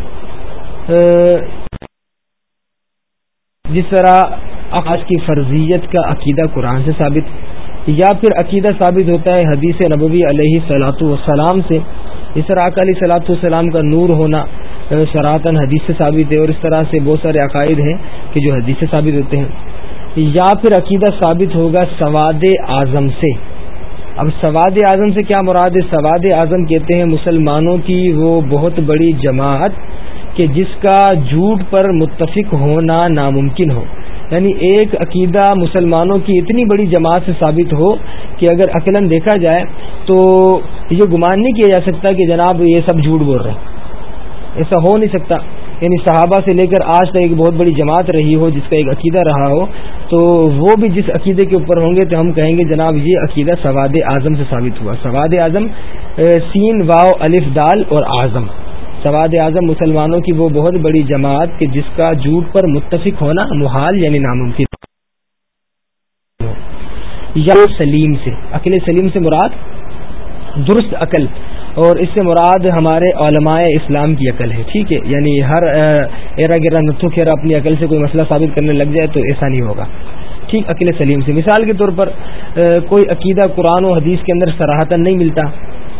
جس طرح آج کی فرضیت کا عقیدہ قرآن سے ثابت، یا پھر عقیدہ ثابت ہوتا ہے حدیث نبوی علیہ سلاۃ والسلام سے، اس طرح اکالی صلاۃ والسلام کا نور ہونا سراتن حدیث سے ثابت ہے، اور اس طرح سے بہت سارے عقائد ہیں کہ جو حدیث سے ثابت ہوتے ہیں۔ یا پھر عقیدہ ثابت ہوگا سواد اعظم سے۔ اب سواد اعظم سے کیا مراد ہے؟ سواد اعظم کہتے ہیں مسلمانوں کی وہ بہت بڑی جماعت کہ جس کا جھوٹ پر متفق ہونا ناممکن ہو۔ یعنی ایک عقیدہ مسلمانوں کی اتنی بڑی جماعت سے ثابت ہو کہ اگر عقلاً دیکھا جائے تو یہ گمان نہیں کیا جا سکتا کہ جناب یہ سب جھوٹ بول رہے ہیں۔ ایسا ہو نہیں سکتا۔ یعنی صحابہ سے لے کر آج تک ایک بہت بڑی جماعت رہی ہو جس کا ایک عقیدہ رہا ہو، تو وہ بھی جس عقیدے کے اوپر ہوں گے تو ہم کہیں گے جناب یہ عقیدہ سواد اعظم سے ثابت ہوا۔ سواد اعظم سین واؤ الف، دال اور اعظم۔ سواد اعظم مسلمانوں کی وہ بہت بڑی جماعت کہ جس کا جھوٹ پر متفق ہونا محال یعنی ناممکن یا سلیم سے، عقل سلیم سے مراد درست عقل، اور اس سے مراد ہمارے علماء اسلام کی عقل ہے، ٹھیک ہے؟ یعنی ہر ایرا گرا نتھو خیرا اپنی عقل سے کوئی مسئلہ ثابت کرنے لگ جائے تو ایسا نہیں ہوگا۔ ٹھیک، عقل سلیم سے۔ مثال کے طور پر کوئی عقیدہ قرآن و حدیث کے اندر سراہتن نہیں ملتا،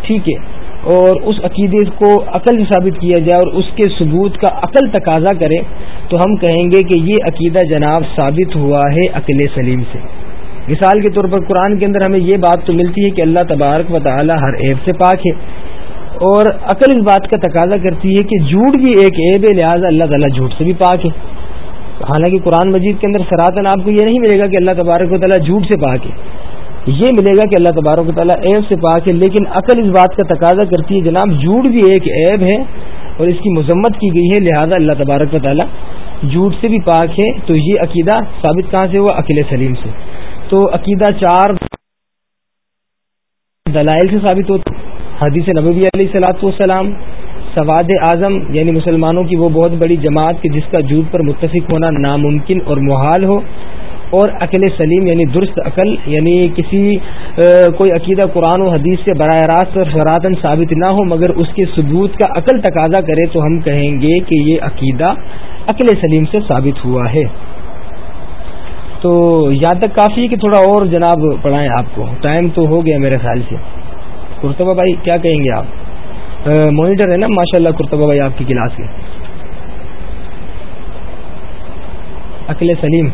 ٹھیک ہے؟ اور اس عقیدے کو عقل سے ثابت کیا جائے اور اس کے ثبوت کا عقل تقاضا کرے، تو ہم کہیں گے کہ یہ عقیدہ جناب ثابت ہوا ہے عقل سلیم سے۔ مثال کے طور پر قرآن کے اندر ہمیں یہ بات تو ملتی ہے کہ اللہ تبارک و تعالی ہر عیب سے پاک ہے۔ اور عقل اس بات کا تقاضا کرتی ہے کہ جھوٹ بھی ایک عیب ہے، لہٰذا اللہ تعالیٰ جھوٹ سے بھی پاک ہے۔ حالانکہ قرآن مجید کے اندر سراتن آپ کو یہ نہیں ملے گا کہ اللہ تبارک و تعالیٰ جھوٹ سے پاک ہے۔ یہ ملے گا کہ اللہ تبارک و تعالیٰ عیب سے پاک ہے، لیکن عقل اس بات کا تقاضا کرتی ہے جناب، جھوٹ بھی ایک عیب ہے اور اس کی مذمت کی گئی ہے، لہذا اللہ تبارک و تعالیٰ جھوٹ سے بھی پاک ہے۔ تو یہ عقیدہ ثابت کہاں سے ہوا؟ عقیل سلیم سے۔ تو عقیدہ چار دلائل سے ثابت ہوتا حدیث نبوی علیہ السلاۃ والسلام، سواد اعظم یعنی مسلمانوں کی وہ بہت بڑی جماعت کہ جس کا جھوٹ پر متفق ہونا ناممکن اور محال ہو۔ اور عقل سلیم یعنی درست عقل یعنی کسی کوئی عقیدہ قرآن و حدیث سے براہ راست اور شراتن ثابت نہ ہو، مگر اس کے ثبوت کا عقل تقاضا کرے تو ہم کہیں گے کہ یہ عقیدہ عقل سلیم سے ثابت ہوا ہے۔ تو یاد تک کافی ہے کہ تھوڑا اور جناب پڑھائیں آپ کو۔ ٹائم تو ہو گیا میرے خیال سے۔ کرتبہ بھائی، کیا کہیں گے آپ؟ مانیٹر ہے نا؟ ماشاء اللہ کرتبہ بھائی آپ کی کلاس کے۔ عقل سلیم۔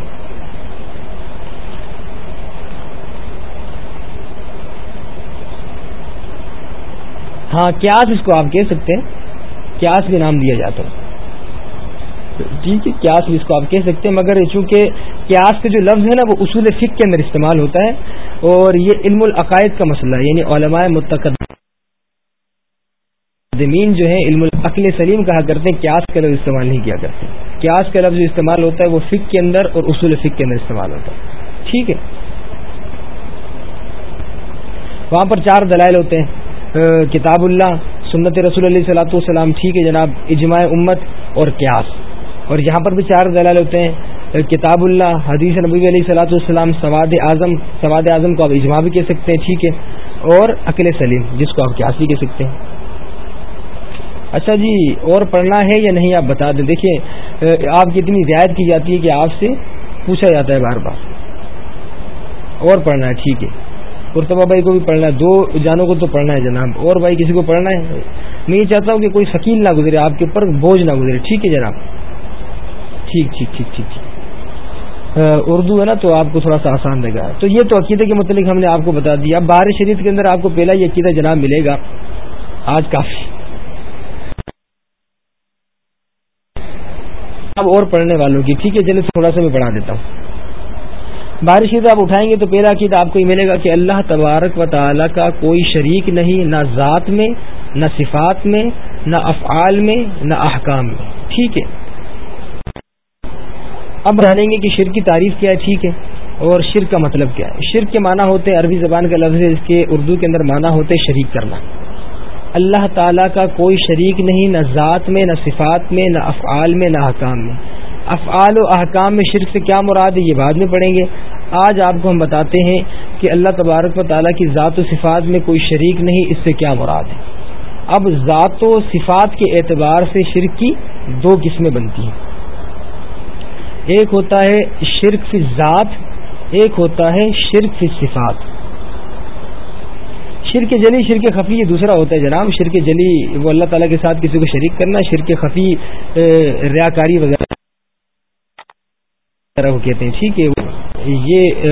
ہاں کیاس اس کو آپ کہہ سکتے ہیں کیاس بھی نام دیا جاتا ہے۔ ٹھیک ہے کیاس بھی اس کو آپ کہہ سکتے ہیں، مگر چونکہ کیاس کے جو لفظ ہے نا، وہ اصول فک کے اندر استعمال ہوتا ہے، اور یہ علم العقائد کا مسئلہ ہے یعنی علماء متقدمین جو ہیں، علم العقل سلیم کہا کرتے ہیں کیاس کا لفظ استعمال نہیں کیا کرتے۔ کیاس کا لفظ جو استعمال ہوتا ہے، وہ فک کے اندر اور اصول فک کے اندر استعمال ہوتا ہے۔ ٹھیک ہے۔ وہاں پر چار دلائل ہوتے ہیں۔ کتاب اللہ، سنت رسول علیہ صلاۃ والسلام، ٹھیک ہے جناب، اجماع امت اور قیاس۔ اور یہاں پر بھی چار دلال ہوتے ہیں۔ کتاب اللہ، حدیث نبی علیہ صلاۃ والسلام، سواد اعظم سواد اعظم کو آپ اجماع بھی کہہ سکتے ہیں، ٹھیک ہے۔ اور عقل سلیم، جس کو آپ قیاس بھی کہہ سکتے ہیں۔ اچھا جی اور پڑھنا ہے یا نہیں آپ بتا دیں؟ دیکھیں آپ کی اتنی رعایت کی جاتی ہے کہ آپ سے پوچھا جاتا ہے بار بار۔ اور پڑھنا ہے، ٹھیک ہے۔ قرطبہ بھائی کو بھی پڑھنا ہے، دو جانوں کو تو پڑھنا ہے جناب۔ اور بھائی کسی کو پڑھنا ہے؟ میں یہ چاہتا ہوں کہ کوئی شکیل نہ گزرے، آپ کے اوپر بوجھ نہ گزرے۔ ٹھیک ہے جناب۔ ٹھیک ٹھیک ٹھیک ٹھیک ٹھیک۔ اردو ہے نا تو آپ کو تھوڑا سا آسان لگا۔ تو یہ تو عقیدے کے متعلق ہم نے آپ کو بتا دیا۔ اب بار شریف کے اندر آپ کو پہلا یہ عقیدہ جناب ملے گا۔ آج کافی۔ اب اور پڑھنے والوں کی، ٹھیک ہے چلے تھوڑا سا میں پڑھا دیتا ہوں۔ بارش عید آپ اٹھائیں گے تو پہلا عقید آپ کو یہ ملے گا کہ اللہ تبارک و تعالی کا کوئی شریک نہیں، نہ ذات میں، نہ صفات میں، نہ افعال میں، نہ احکام میں۔ ٹھیک ہے۔ اب جانیں گے کہ شرک کی تعریف کیا ہے، ٹھیک ہے۔ اور شرک کا مطلب کیا ہے؟ شرک کے معنی ہوتے ہیں، عربی زبان کا لفظ ہے اس کے اردو کے اندر معنی ہوتے شریک کرنا۔ اللہ تعالیٰ کا کوئی شریک نہیں، نہ ذات میں، نہ صفات میں، نہ افعال میں، نہ احکام میں۔ افعال و احکام میں شرک سے کیا مراد ہے، یہ بعد میں پڑھیں گے۔ آج آپ کو ہم بتاتے ہیں کہ اللہ تبارک و تعالیٰ کی ذات و صفات میں کوئی شریک نہیں، اس سے کیا مراد ہے؟ اب ذات و صفات کے اعتبار سے شرک کی دو قسمیں بنتی ہیں۔ ایک ہوتا ہے شرک فی ذات، ایک ہوتا ہے شرک فی صفات۔ شرک جلی، شرک خفی، یہ دوسرا ہوتا ہے جناب۔ شرک جلی، وہ اللہ تعالیٰ کے ساتھ کسی کو شریک کرنا، شرک خفی ریاکاری وغیرہ وہ کہتے ہیں۔ ٹھیک ہے یہ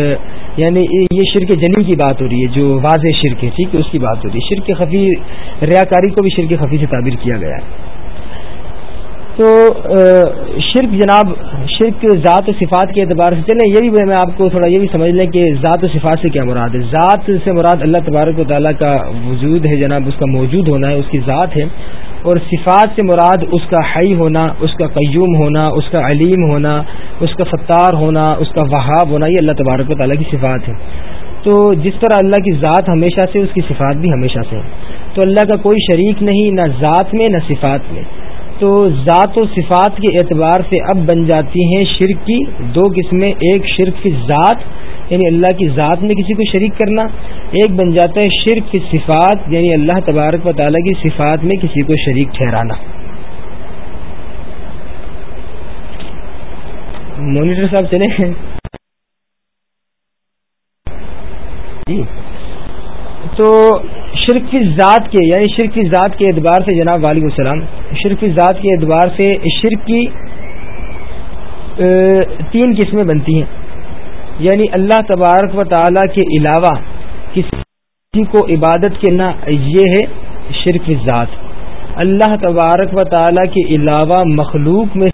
یعنی یہ شرک جلی کی بات ہو رہی ہے، جو واضح شرک ہے، ٹھیک ہے، اس کی بات ہو رہی ہے۔ شرک خفی ریاکاری کو بھی شرک خفی سے تعبیر کیا گیا ہے۔ تو شرک جناب، شرک ذات و صفات کے اعتبار سے چلیں، یہ بھی میں آپ کو تھوڑا یہ بھی سمجھ لیں کہ ذات و صفات سے کیا مراد ہے۔ ذات سے مراد اللہ تبارک و تعالیٰ کا وجود ہے جناب، اس کا موجود ہونا ہے، اس کی ذات ہے۔ اور صفات سے مراد اس کا حی ہونا، اس کا قیوم ہونا، اس کا علیم ہونا، اس کا فتار ہونا، اس کا وہاب ہونا، یہ اللہ تبارک و تعالیٰ کی صفات ہے تو جس طرح اللہ کی ذات ہمیشہ سے، اس کی صفات بھی ہمیشہ سے تو اللہ کا کوئی شریک نہیں، نہ ذات میں، نہ صفات میں۔ تو ذات و صفات کے اعتبار سے اب بن جاتی ہیں شرک کی دو قسمیں، ایک شرک کی ذات یعنی اللہ کی ذات میں کسی کو شریک کرنا، ایک بن جاتا ہے شرک کی صفات یعنی اللہ تبارک و تعالیٰ کی صفات میں کسی کو شریک ٹھہرانا۔ مونیٹر صاحب چلے۔ ہیں جی۔ تو شرک کی ذات کے یعنی شرک کی ذات کے اعتبار سے جناب وعلیکم السلام، شرک ذات کے اعتبار سے شرک کی تین قسمیں بنتی ہیں۔ یعنی اللہ تبارک و تعالی کے علاوہ کسی کو عبادت کے نہ یہ ہے شرک ذات اللہ تبارک و تعالی کے علاوہ مخلوق میں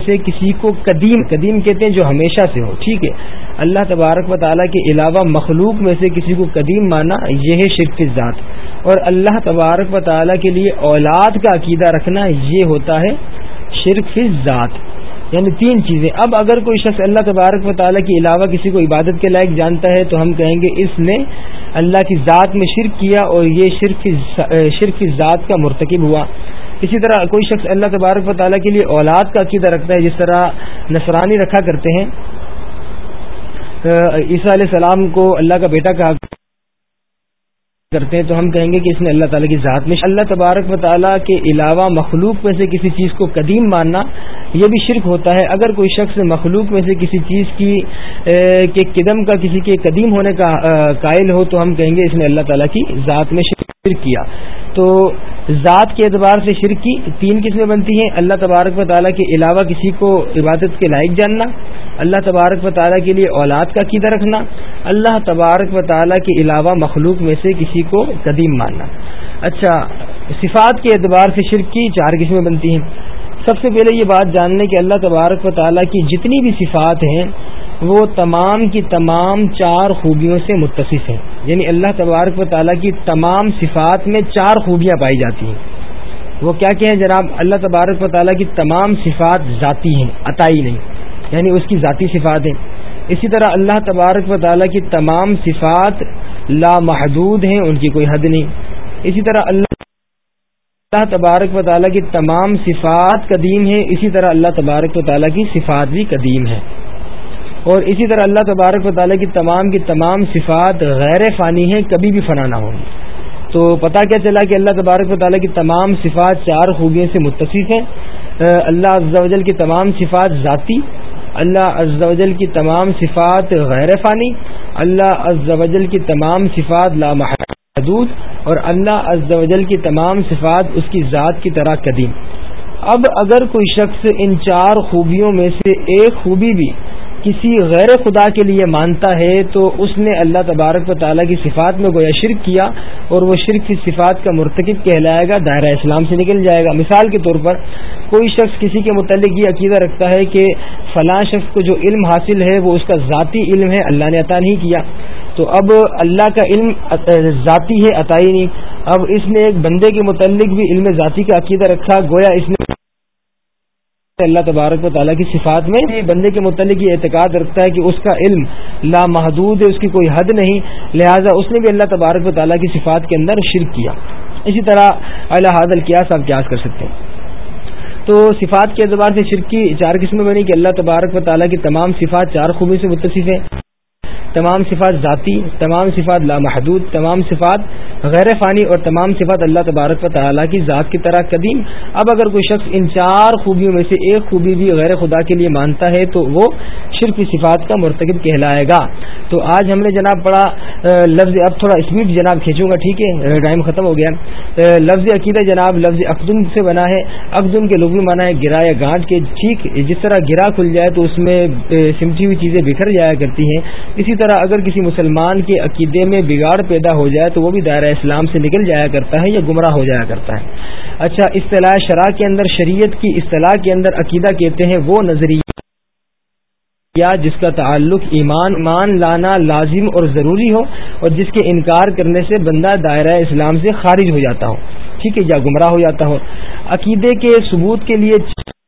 سے کسی کو قدیم قدیم کہتے ہیں جو ہمیشہ سے ہو، ٹھیک ہے۔ اللہ تبارک و تعالیٰ کے علاوہ مخلوق میں سے کسی کو قدیم مانا یہ ہے شرک ذات اور اللہ تبارک و تعالیٰ کے لیے اولاد کا عقیدہ رکھنا یہ ہوتا ہے شرک ذات یعنی تین چیزیں۔ اب اگر کوئی شخص اللہ تبارک و تعالیٰ کے علاوہ کسی کو عبادت کے لائق جانتا ہے تو ہم کہیں گے اس نے اللہ کی ذات میں شرک کیا اور یہ شرک شرک ذات کا مرتکب ہوا۔ اسی طرح کوئی شخص اللہ تبارک و تعالیٰ کے لیے اولاد کا عقیدہ رکھتا ہے، جس طرح نصرانی رکھا کرتے ہیں۔ عیسیٰ علیہ السلام کو اللہ کا بیٹا کہا کرتے ہیں تو ہم کہیں گے کہ اس نے اللہ تعالیٰ کی ذات میں اللہ تبارک و تعالیٰ کے علاوہ مخلوق میں سے کسی چیز کو قدیم ماننا یہ بھی شرک ہوتا ہے، اگر کوئی شخص مخلوق میں سے کسی چیز کی کے قدم کا کسی کے قدیم ہونے کا قائل ہو تو ہم کہیں گے اس نے اللہ تعالیٰ کی ذات میں شرک کیا۔ تو ذات کے اعتبار سے شرک کی تین قسمیں بنتی ہیں۔ اللہ تبارک و تعالیٰ کے علاوہ کسی کو عبادت کے لائق جاننا، اللہ تبارک و تعالیٰ کے لیے اولاد کا عقیدہ رکھنا، اللہ تبارک و تعالیٰ کے علاوہ مخلوق میں سے کسی کو قدیم ماننا۔ اچھا صفات کے اعتبار سے شرک کی چار قسمیں بنتی ہیں۔ سب سے پہلے یہ بات جاننے کہ اللہ تبارک و تعالیٰ کی جتنی بھی صفات ہیں، وہ تمام کی تمام چار خوبیوں سے متصف ہیں۔ یعنی اللہ تبارک و تعالیٰ کی تمام صفات میں چار خوبیاں پائی جاتی ہیں۔ وہ کیا کہ جناب؟ اللہ تبارک و تعالیٰ کی تمام صفات ذاتی ہیں، عطائی نہیں۔ یعنی اس کی ذاتی صفات ہیں۔ اسی طرح اللہ تبارک و تعالیٰ کی تمام صفات لامحدود ہیں، ان کی کوئی حد نہیں۔ اسی طرح اللہ اللہ تبارک و تعالیٰ کی تمام صفات قدیم ہیں، اسی طرح اللہ تبارک و تعالیٰ کی صفات بھی قدیم ہے اور اسی طرح اللہ تبارک و تعالیٰ کی تمام کی تمام صفات غیر فانی ہیں، کبھی بھی فنا نہ ہوں۔ تو پتہ کیا چلا کہ اللہ تبارک و تعالیٰ کی تمام صفات چار خوبیوں سے متصف ہیں۔ اللہ عز و جل کی تمام صفات ذاتی، اللہ عز و جل کی تمام صفات غیر فانی، اللہ عز و جل کی تمام صفات لامحدود اور اللہ عز و جل کی تمام صفات اس کی ذات کی طرح قدیم۔ اب اگر کوئی شخص ان چار خوبیوں میں سے ایک خوبی بھی کسی غیر خدا کے لیے مانتا ہے تو اس نے اللہ تبارک و تعالیٰ کی صفات میں گویا شرک کیا اور وہ شرک کی صفات کا مرتکب کہلائے گا، دائرہ اسلام سے نکل جائے گا۔ مثال کے طور پر کوئی شخص کسی کے متعلق یہ عقیدہ رکھتا ہے کہ فلاں شخص کو جو علم حاصل ہے وہ اس کا ذاتی علم ہے، اللہ نے عطا نہیں کیا۔ تو اب اللہ کا علم ذاتی ہے عطائی نہیں۔ اب اس نے ایک بندے کے متعلق بھی علم ذاتی کا عقیدہ رکھا، گویا اس نے اللہ تبارک و تعالیٰ کی صفات میں بندے کے متعلق یہ اعتقاد رکھتا ہے کہ اس کا علم لامحدود ہے، اس کی کوئی حد نہیں۔ لہٰذا اس نے بھی اللہ تبارک و تعالیٰ کی صفات کے اندر شرک کیا۔ اسی طرح اللہ حاضل کیاس آپ کیاس کر سکتے ہیں۔ تو صفات کے اعتبار سے شرک کی چار قسمیں بنی کہ اللہ تبارک و تعالیٰ کی تمام صفات چار خوبی سے متصف ہیں۔ تمام صفات ذاتی تمام صفات لامحدود تمام صفات غیر فانی اور تمام صفات اللہ تبارک و تعالیٰ کی ذات کی طرح قدیم۔ اب اگر کوئی شخص ان چار خوبیوں میں سے ایک خوبی بھی غیر خدا کے لیے مانتا ہے، تو وہ شرک صفات کا مرتکب کہلائے گا۔ تو آج ہم نے جناب پڑھا لفظ اب تھوڑا اسپیڈ جناب کھینچوں گا، ٹھیک ہے؟ ٹائم ختم ہو گیا۔ لفظ عقیدہ جناب، لفظ اقدم سے بنا ہے۔ اقدم کے لغوی مانا ہے گرا یا گانٹ کے۔ ٹھیک، جس طرح گرا کھل جائے تو اس میں سمٹی ہوئی چیزیں بکھر جایا کرتی ہیں۔ اسی طرح اگر کسی مسلمان کے عقیدے میں بگاڑ پیدا ہو جائے تو وہ بھی دائرہ اسلام سے نکل جایا کرتا ہے یا گمراہ ہو جایا کرتا ہے؟ اچھا اصطلاح شرح کے اندر، شریعت کی اصطلاح کے اندر عقیدہ کہتے ہیں وہ نظریہ جس کا تعلق ایمان مان لانا لازم اور ضروری ہو اور جس کے انکار کرنے سے بندہ دائرہ اسلام سے خارج ہو جاتا ہو۔ ٹھیک ہے، یا گمراہ ہو جاتا ہو۔ عقیدے کے ثبوت کے لیے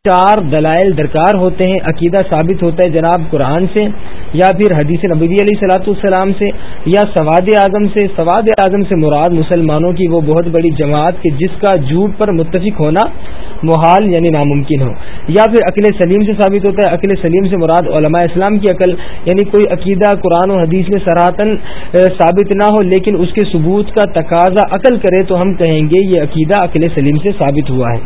چار دلائل درکار ہوتے ہیں۔ عقیدہ ثابت ہوتا ہے جناب قرآن سے۔ یا پھر حدیث نبی علیہ صلاۃ السلام سے، یا سواد اعظم سے، سواد اعظم سے مراد مسلمانوں کی وہ بہت بڑی جماعت کہ جس کا جھوٹ پر متفق ہونا محال یعنی ناممکن ہو۔ یا پھر عقل سلیم سے ثابت ہوتا ہے، عقل سلیم سے مراد علماء اسلام کی عقل یعنی کوئی عقیدہ، قرآن و حدیث میں سراہتن ثابت نہ ہو، لیکن اس کے ثبوت کا تقاضا عقل کرے تو ہم کہیں گے یہ عقیدہ عقل سلیم سے ثابت ہوا ہے۔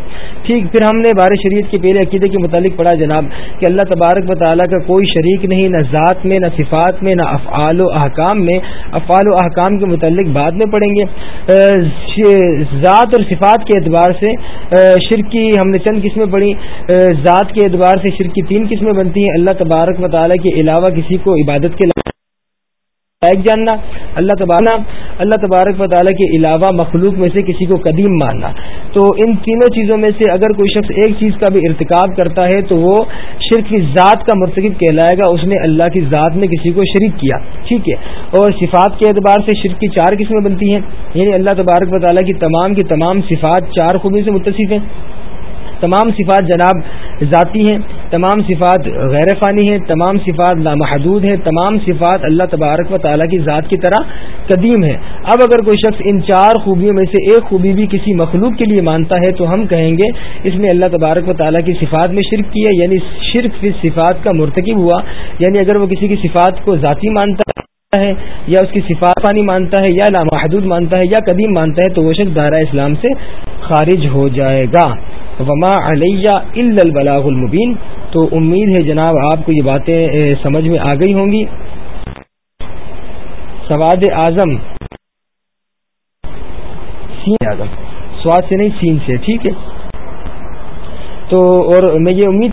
ٹھیک، پھر ہم نے بار شریعت کے پہلے عقیدے کے متعلق پڑھا جناب کہ اللہ تبارک و تعالیٰ کا کوئی شریک نہیں، نہ ذات میں، نہ صفات میں، نہ افعال و احکام میں۔ افعال و احکام کے متعلق بعد میں پڑھیں گے۔ ذات اور صفات کے اعتبار سے شرک کی ہم نے چند قسمیں پڑھی ذات کے اعتبار سے شرک کی تین قسمیں بنتی ہیں۔ اللہ تبارک و تعالیٰ کے علاوہ کسی کو عبادت کے لائق جاننا، اللہ تبارک اللہ تبارک و تعالیٰ کے علاوہ مخلوق میں سے کسی کو قدیم ماننا۔ تو ان تینوں چیزوں میں سے اگر کوئی شخص ایک چیز کا بھی ارتکاب کرتا ہے، تو وہ شرک کی ذات کا مرتکب کہلائے گا۔ اس نے اللہ کی ذات میں کسی کو شریک کیا۔ ٹھیک ہے۔ اور صفات کے اعتبار سے شرک کی چار قسمیں بنتی ہیں۔ یعنی اللہ تبارک و تعالیٰ کی تمام کی تمام صفات چار خوبی سے متصف ہیں۔ تمام صفات جناب ذاتی ہیں، تمام صفات غیر فانی ہیں، تمام صفات لامحدود ہیں، تمام صفات اللہ تبارک و تعالیٰ کی ذات کی طرح قدیم ہے اب اگر کوئی شخص ان چار خوبیوں میں سے ایک خوبی بھی کسی مخلوق کے لیے مانتا ہے تو ہم کہیں گے، اس نے اللہ تبارک و تعالیٰ کی صفات میں شرک کیا یعنی شرک فی صفات کا مرتکب ہوا یعنی اگر وہ کسی کی صفات کو ذاتی مانتا ہے یا اس کی صفات فانی مانتا ہے یا لامحدود مانتا ہے یا قدیم مانتا ہے تو وہ شخص دائرہ اسلام سے خارج ہو جائے گا۔ وما علیہ البلاغ المبین تو امید ہے جناب آپ کو یہ باتیں سمجھ میں آ گئی ہوں گی۔ سواد اعظم۔ سین اعظم۔ سواد سے نہیں، سین سے، ٹھیک ہے۔ تو اور میں یہ امید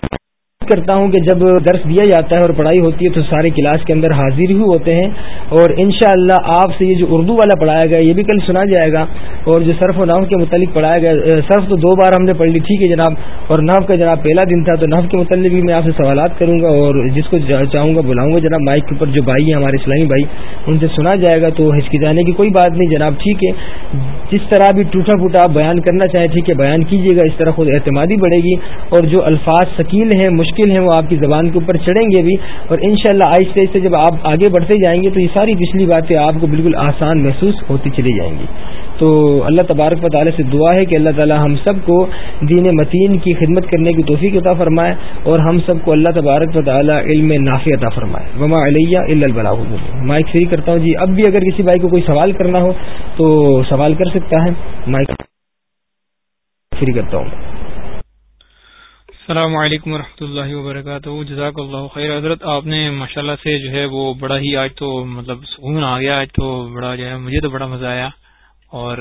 کرتا ہوں کہ جب درس دیا جاتا ہے اور پڑھائی ہوتی ہے تو سارے کلاس کے اندر حاضر ہی ہوتے ہیں۔ اور انشاءاللہ اللہ آپ سے یہ جو اردو والا پڑھایا گیا، یہ بھی کل سنا جائے گا۔ اور جو صرف و نحو کے متعلق پڑھایا گیا صرف تو دو بار ہم نے پڑھ لی۔ ٹھیک ہے جناب۔ اور نحو کا جناب پہلا دن تھا، تو نحو کے متعلق بھی میں آپ سے سوالات کروں گا اور جس کو چاہوں گا بلاؤں گا۔ جناب، مائک کے اوپر جو بھائی ہیں ہمارے اسلامی بھائی، ان سے سنا جائے گا تو ہچکچانے کی کوئی بات نہیں۔ جناب، ٹھیک ہے۔ جس طرح بھی ٹوٹا پھوٹا آپ بیان کرنا چاہیں، ٹھیک ہے، بیان کیجیے گا۔ اس طرح خود اعتمادی بڑھے گی۔ اور جو الفاظ شکیل ہیں، مشکل ہیں، وہ آپ کی زبان کے اوپر چڑھیں گے بھی۔ اور انشاءاللہ شاء آہستہ آہستہ جب آپ آگے بڑھتے جائیں گے، تو یہ ساری پچھلی باتیں آپ کو بالکل آسان محسوس ہوتی چلی جائیں گی۔ تو اللہ تبارک و تعالیٰ سے دعا ہے کہ اللہ تعالیٰ ہم سب کو دین متین کی خدمت کرنے کی توفیق عطا فرمائے اور ہم سب کو اللہ تبارک و تعالیٰ علم نافی عطا فرمائے۔ وما علیہ اللہ مائک فری کرتا ہوں جی اب بھی اگر کسی بھائی کو کوئی سوال کرنا ہو تو سوال کر سکتا ہے۔ مائک فری کرتا ہوں۔ السلام علیکم ورحمۃ اللہ وبرکاتہ۔ جزاک اللہ خیر۔ حضرت، آپ نے ماشاءاللہ سے جو ہے وہ بڑا ہی آج تو مطلب سکون آ گیا، آج تو بڑا جو ہے مجھے تو بڑا مزہ آیا۔ اور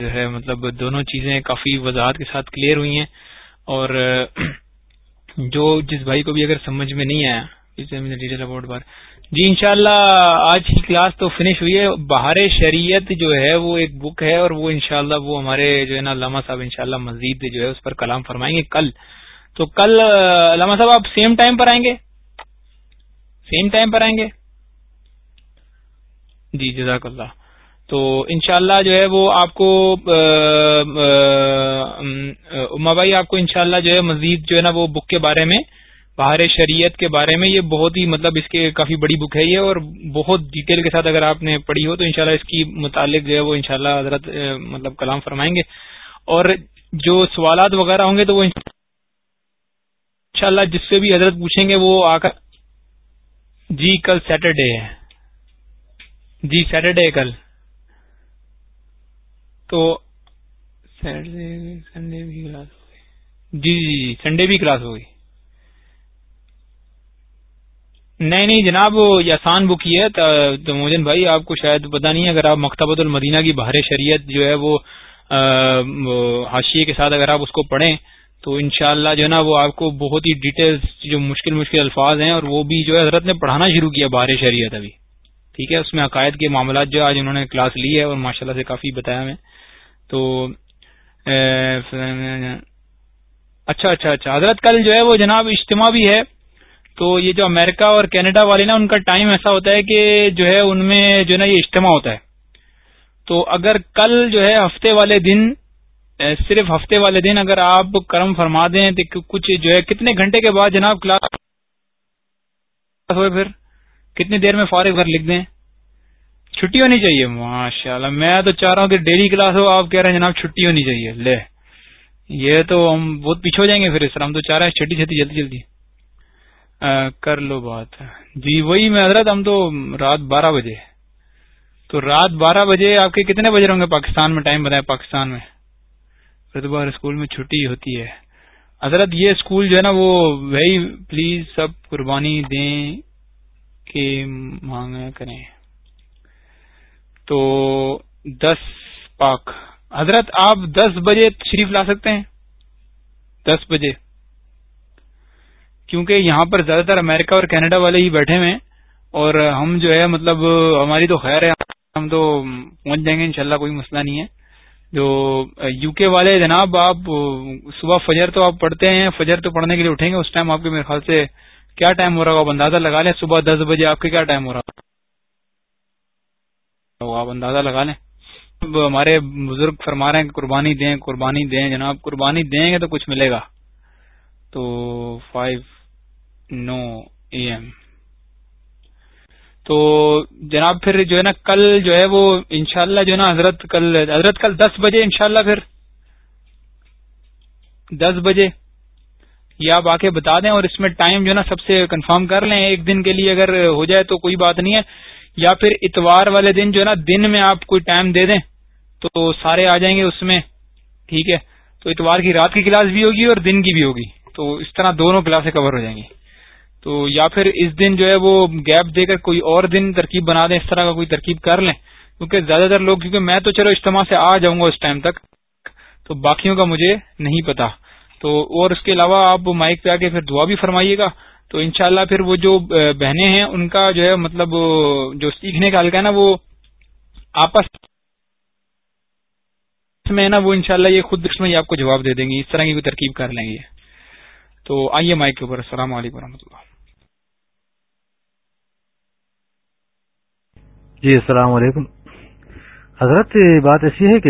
جو ہے مطلب دونوں چیزیں کافی وضاحت کے ساتھ کلیئر ہوئی ہیں اور جو جس بھائی کو بھی اگر سمجھ میں نہیں آیا ڈیٹیل اباؤٹ بار۔ جی انشاءاللہ آج کی کلاس تو فنش ہوئی ہے۔ بہار شریعت جو ہے، وہ ایک بک ہے اور وہ انشاءاللہ وہ ہمارے جو ہے نا علامہ صاحب انشاءاللہ مزید جو ہے اس پر کلام فرمائیں گے کل۔ تو کل علامہ صاحب، آپ سیم ٹائم پر آئیں گے؟ سیم ٹائم پر آئیں گے؟ جی جزاک اللہ۔ تو انشاءاللہ جو ہے وہ آپ کو اما بھائی، آپ کو انشاءاللہ جو ہے مزید جو ہے نا وہ بک کے بارے میں باہر شریعت کے بارے میں یہ بہت ہی مطلب اس کے کافی بڑی بک ہے یہ اور بہت ڈیٹیل کے ساتھ اگر آپ نے پڑھی ہو تو انشاءاللہ اس کی متعلق جو ہے وہ انشاءاللہ حضرت مطلب کلام فرمائیں گے۔ اور جو سوالات وغیرہ ہوں گے تو وہ انشاءاللہ جس سے بھی حضرت پوچھیں گے وہ آ کر جی کل سیٹرڈے ہے۔ جی سیٹرڈے کل۔ تو سنڈے بھی کلاس ہوگی جی جی جی سنڈے بھی کلاس ہوگی نہیں نہیں، جناب یہ آسان بک ہی ہے تو موجن بھائی، آپ کو شاید پتا نہیں ہے، اگر آپ مکتبۃ المدینہ کی باہر شریعت جو ہے وہ حاشیے کے ساتھ اگر آپ اس کو پڑھیں، تو انشاءاللہ جو ہے نا، وہ آپ کو بہت ہی ڈیٹیلز جو مشکل مشکل الفاظ ہیں، اور وہ بھی جو ہے حضرت نے پڑھانا شروع کیا باہر شریعت ابھی۔ ٹھیک ہے، اس میں عقائد کے معاملات جو آج انہوں نے کلاس لی ہے، اور ماشاء اللہ سے کافی بتایا ہمیں تو اچھا اچھا اچھا۔ حضرت کل جو ہے وہ جناب اجتماع بھی ہے، تو یہ جو امریکہ اور کینیڈا والے نا، ان کا ٹائم ایسا ہوتا ہے کہ جو ہے ان میں جو ہے نا یہ اجتماع ہوتا ہے۔ تو اگر کل جو ہے ہفتے والے دن صرف ہفتے والے دن اگر آپ کرم فرما دیں، تو کچھ جو ہے، کتنے گھنٹے کے بعد جناب کلاس ہوئے پھر؟ کتنی دیر میں فارغ گھر لکھ دیں؟ چھٹی ہونی چاہیے۔ ماشاء اللہ میں تو چاہ رہا ہوں کہ ڈیلی کلاس ہو، آپ کہہ رہے ہیں جناب چھٹی ہونی چاہیے۔ لے، یہ تو ہم بہت پیچھے ہو جائیں گے پھر اس طرح۔ ہم تو چاہ رہے ہیں چھٹی چھٹی، جلدی جلدی۔ کر لو بات۔ جی وہی میں حضرت، ہم تو رات بارہ بجے۔ تو رات بارہ بجے آپ کے کتنے بجے رہوں گے؟ پاکستان میں ٹائم بتائیں، پاکستان میں۔ پھر تو بار اسکول میں چھٹی ہوتی ہے۔ حضرت، یہ اسکول جو ہے نا، وہ وہی پلیز سب قربانی دیں کہ مانگ کریں۔ تو دس پاک۔ حضرت، آپ دس بجے تشریف لا سکتے ہیں؟ دس بجے۔ کیونکہ یہاں پر زیادہ تر امریکہ اور کینیڈا والے ہی بیٹھے ہوئے اور ہم جو ہے مطلب ہماری تو خیر ہے، ہم تو پہنچ جائیں گے، انشاءاللہ کوئی مسئلہ نہیں ہے۔ جو یو کے والے جناب، آپ صبح فجر تو آپ پڑھتے ہیں، فجر تو پڑھنے کے لیے اٹھیں گے، اس ٹائم آپ کے میرے خیال سے کیا ٹائم ہو رہا آپ اندازہ لگا لیں، صبح دس بجے آپ کے کیا ٹائم ہو رہا آپ اندازہ لگا لیں۔ ہمارے بزرگ فرما رہے ہیں کہ قربانی دیں قربانی دیں۔ جناب، قربانی دیں گے تو کچھ ملے گا۔ تو فائیو نو اے ایم تو جناب، پھر جو ہے نا، کل جو ہے وہ انشاءاللہ جو ہے نا، حضرت کل حضرت کل دس بجے انشاءاللہ پھر۔ دس بجے۔ یہ آپ آ کے بتا دیں اور اس میں ٹائم جو ہے نا، سب سے کنفرم کر لیں۔ ایک دن کے لیے اگر ہو جائے تو کوئی بات نہیں ہے۔ یا پھر اتوار والے دن جو ہے نا، دن میں آپ کوئی ٹائم دے دیں، تو سارے آ جائیں گے اس میں، ٹھیک ہے؟ تو اتوار کی رات کی کلاس بھی ہوگی اور دن کی بھی ہوگی، تو اس طرح دونوں کلاسیں کور ہو جائیں گی تو یا پھر اس دن جو ہے وہ گیپ دے کر کوئی اور دن ترکیب بنا دیں، اس طرح کا کوئی ترکیب کر لیں۔ کیونکہ زیادہ تر لوگ، کیونکہ میں تو چلو اجتماع سے آ جاؤں گا اس ٹائم تک، تو باقیوں کا مجھے نہیں پتا۔ تو اور اس کے علاوہ آپ مائک پہ آ کے پھر دعا بھی فرمائیے گا۔ تو انشاءاللہ پھر وہ جو بہنیں ہیں، ان کا جو ہے مطلب جو سیکھنے کا حلقہ ہے نا، وہ آپس میں نا، وہ انشاءاللہ یہ خود میں آپ کو جواب دے دیں گی اس طرح کی کوئی ترکیب کر لیں گے۔ تو آئیے مائک کے اوپر، السلام علیکم و اللہ۔ جی السلام علیکم۔ حضرت، بات ایسی ہے کہ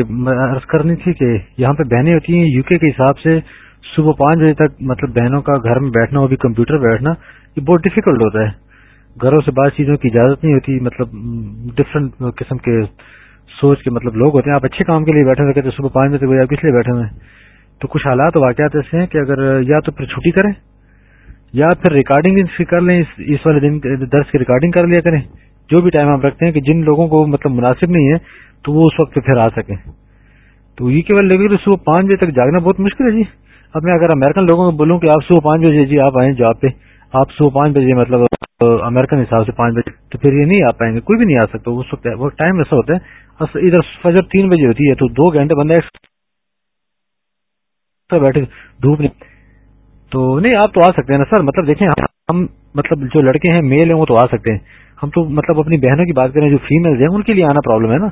عرض کرنی تھی کہ یہاں پہ بہنیں ہوتی ہیں، یو کے حساب سے صبح پانچ بجے تک مطلب بہنوں کا گھر میں بیٹھنا وہ بھی کمپیوٹر بیٹھنا، یہ بہت ڈیفیکلٹ ہوتا ہے۔ گھروں سے بات چیزوں کی اجازت نہیں ہوتی مطلب ڈفرنٹ قسم کے سوچ کے مطلب لوگ ہوتے ہیں۔ آپ اچھے کام کے لیے بیٹھے ہوئے کہتے ہیں، صبح پانچ بجے آپ کس لیے بیٹھے ہوئے ہیں؟ تو کچھ حالات واقعات ایسے ہیں کہ اگر یا تو پھر چھٹی کریں، یا پھر ریکارڈنگ کر لیں، اس والے دن درس کی ریکارڈنگ کر لیا کریں۔ جو بھی ٹائم آپ رکھتے ہیں کہ جن لوگوں کو مطلب مناسب نہیں ہے، تو وہ اس وقت پھر آ سکیں۔ تو یہ کیول لیکن صبح پانچ بجے تک جاگنا بہت مشکل ہے جی۔ اب میں اگر امیرکن لوگوں کو بولوں کہ آپ صبح پانچ بجے جی آپ آئیں جاب پہ، آپ صبح پانچ بجے مطلب امیرکن حساب سے پانچ بجے، تو پھر یہ نہیں آ پائیں گے، کوئی بھی نہیں آ سکتا، اس وقت وہ ٹائم ایسا ہوتا ہے ادھر فجر تین بجے ہوتی ہے، تو دو گھنٹے بندہ بیٹھے، دھوپ نہیں، تو نہیں، آپ تو آ سکتے ہیں نا سر مطلب دیکھیں، ہم مطلب جو لڑکے ہیں میل ہیں، وہ تو آ سکتے ہیں، ہم تو مطلب اپنی بہنوں کی بات کریں، جو فیمل ہیں، ان کے لیے آنا پرابلم ہے نا،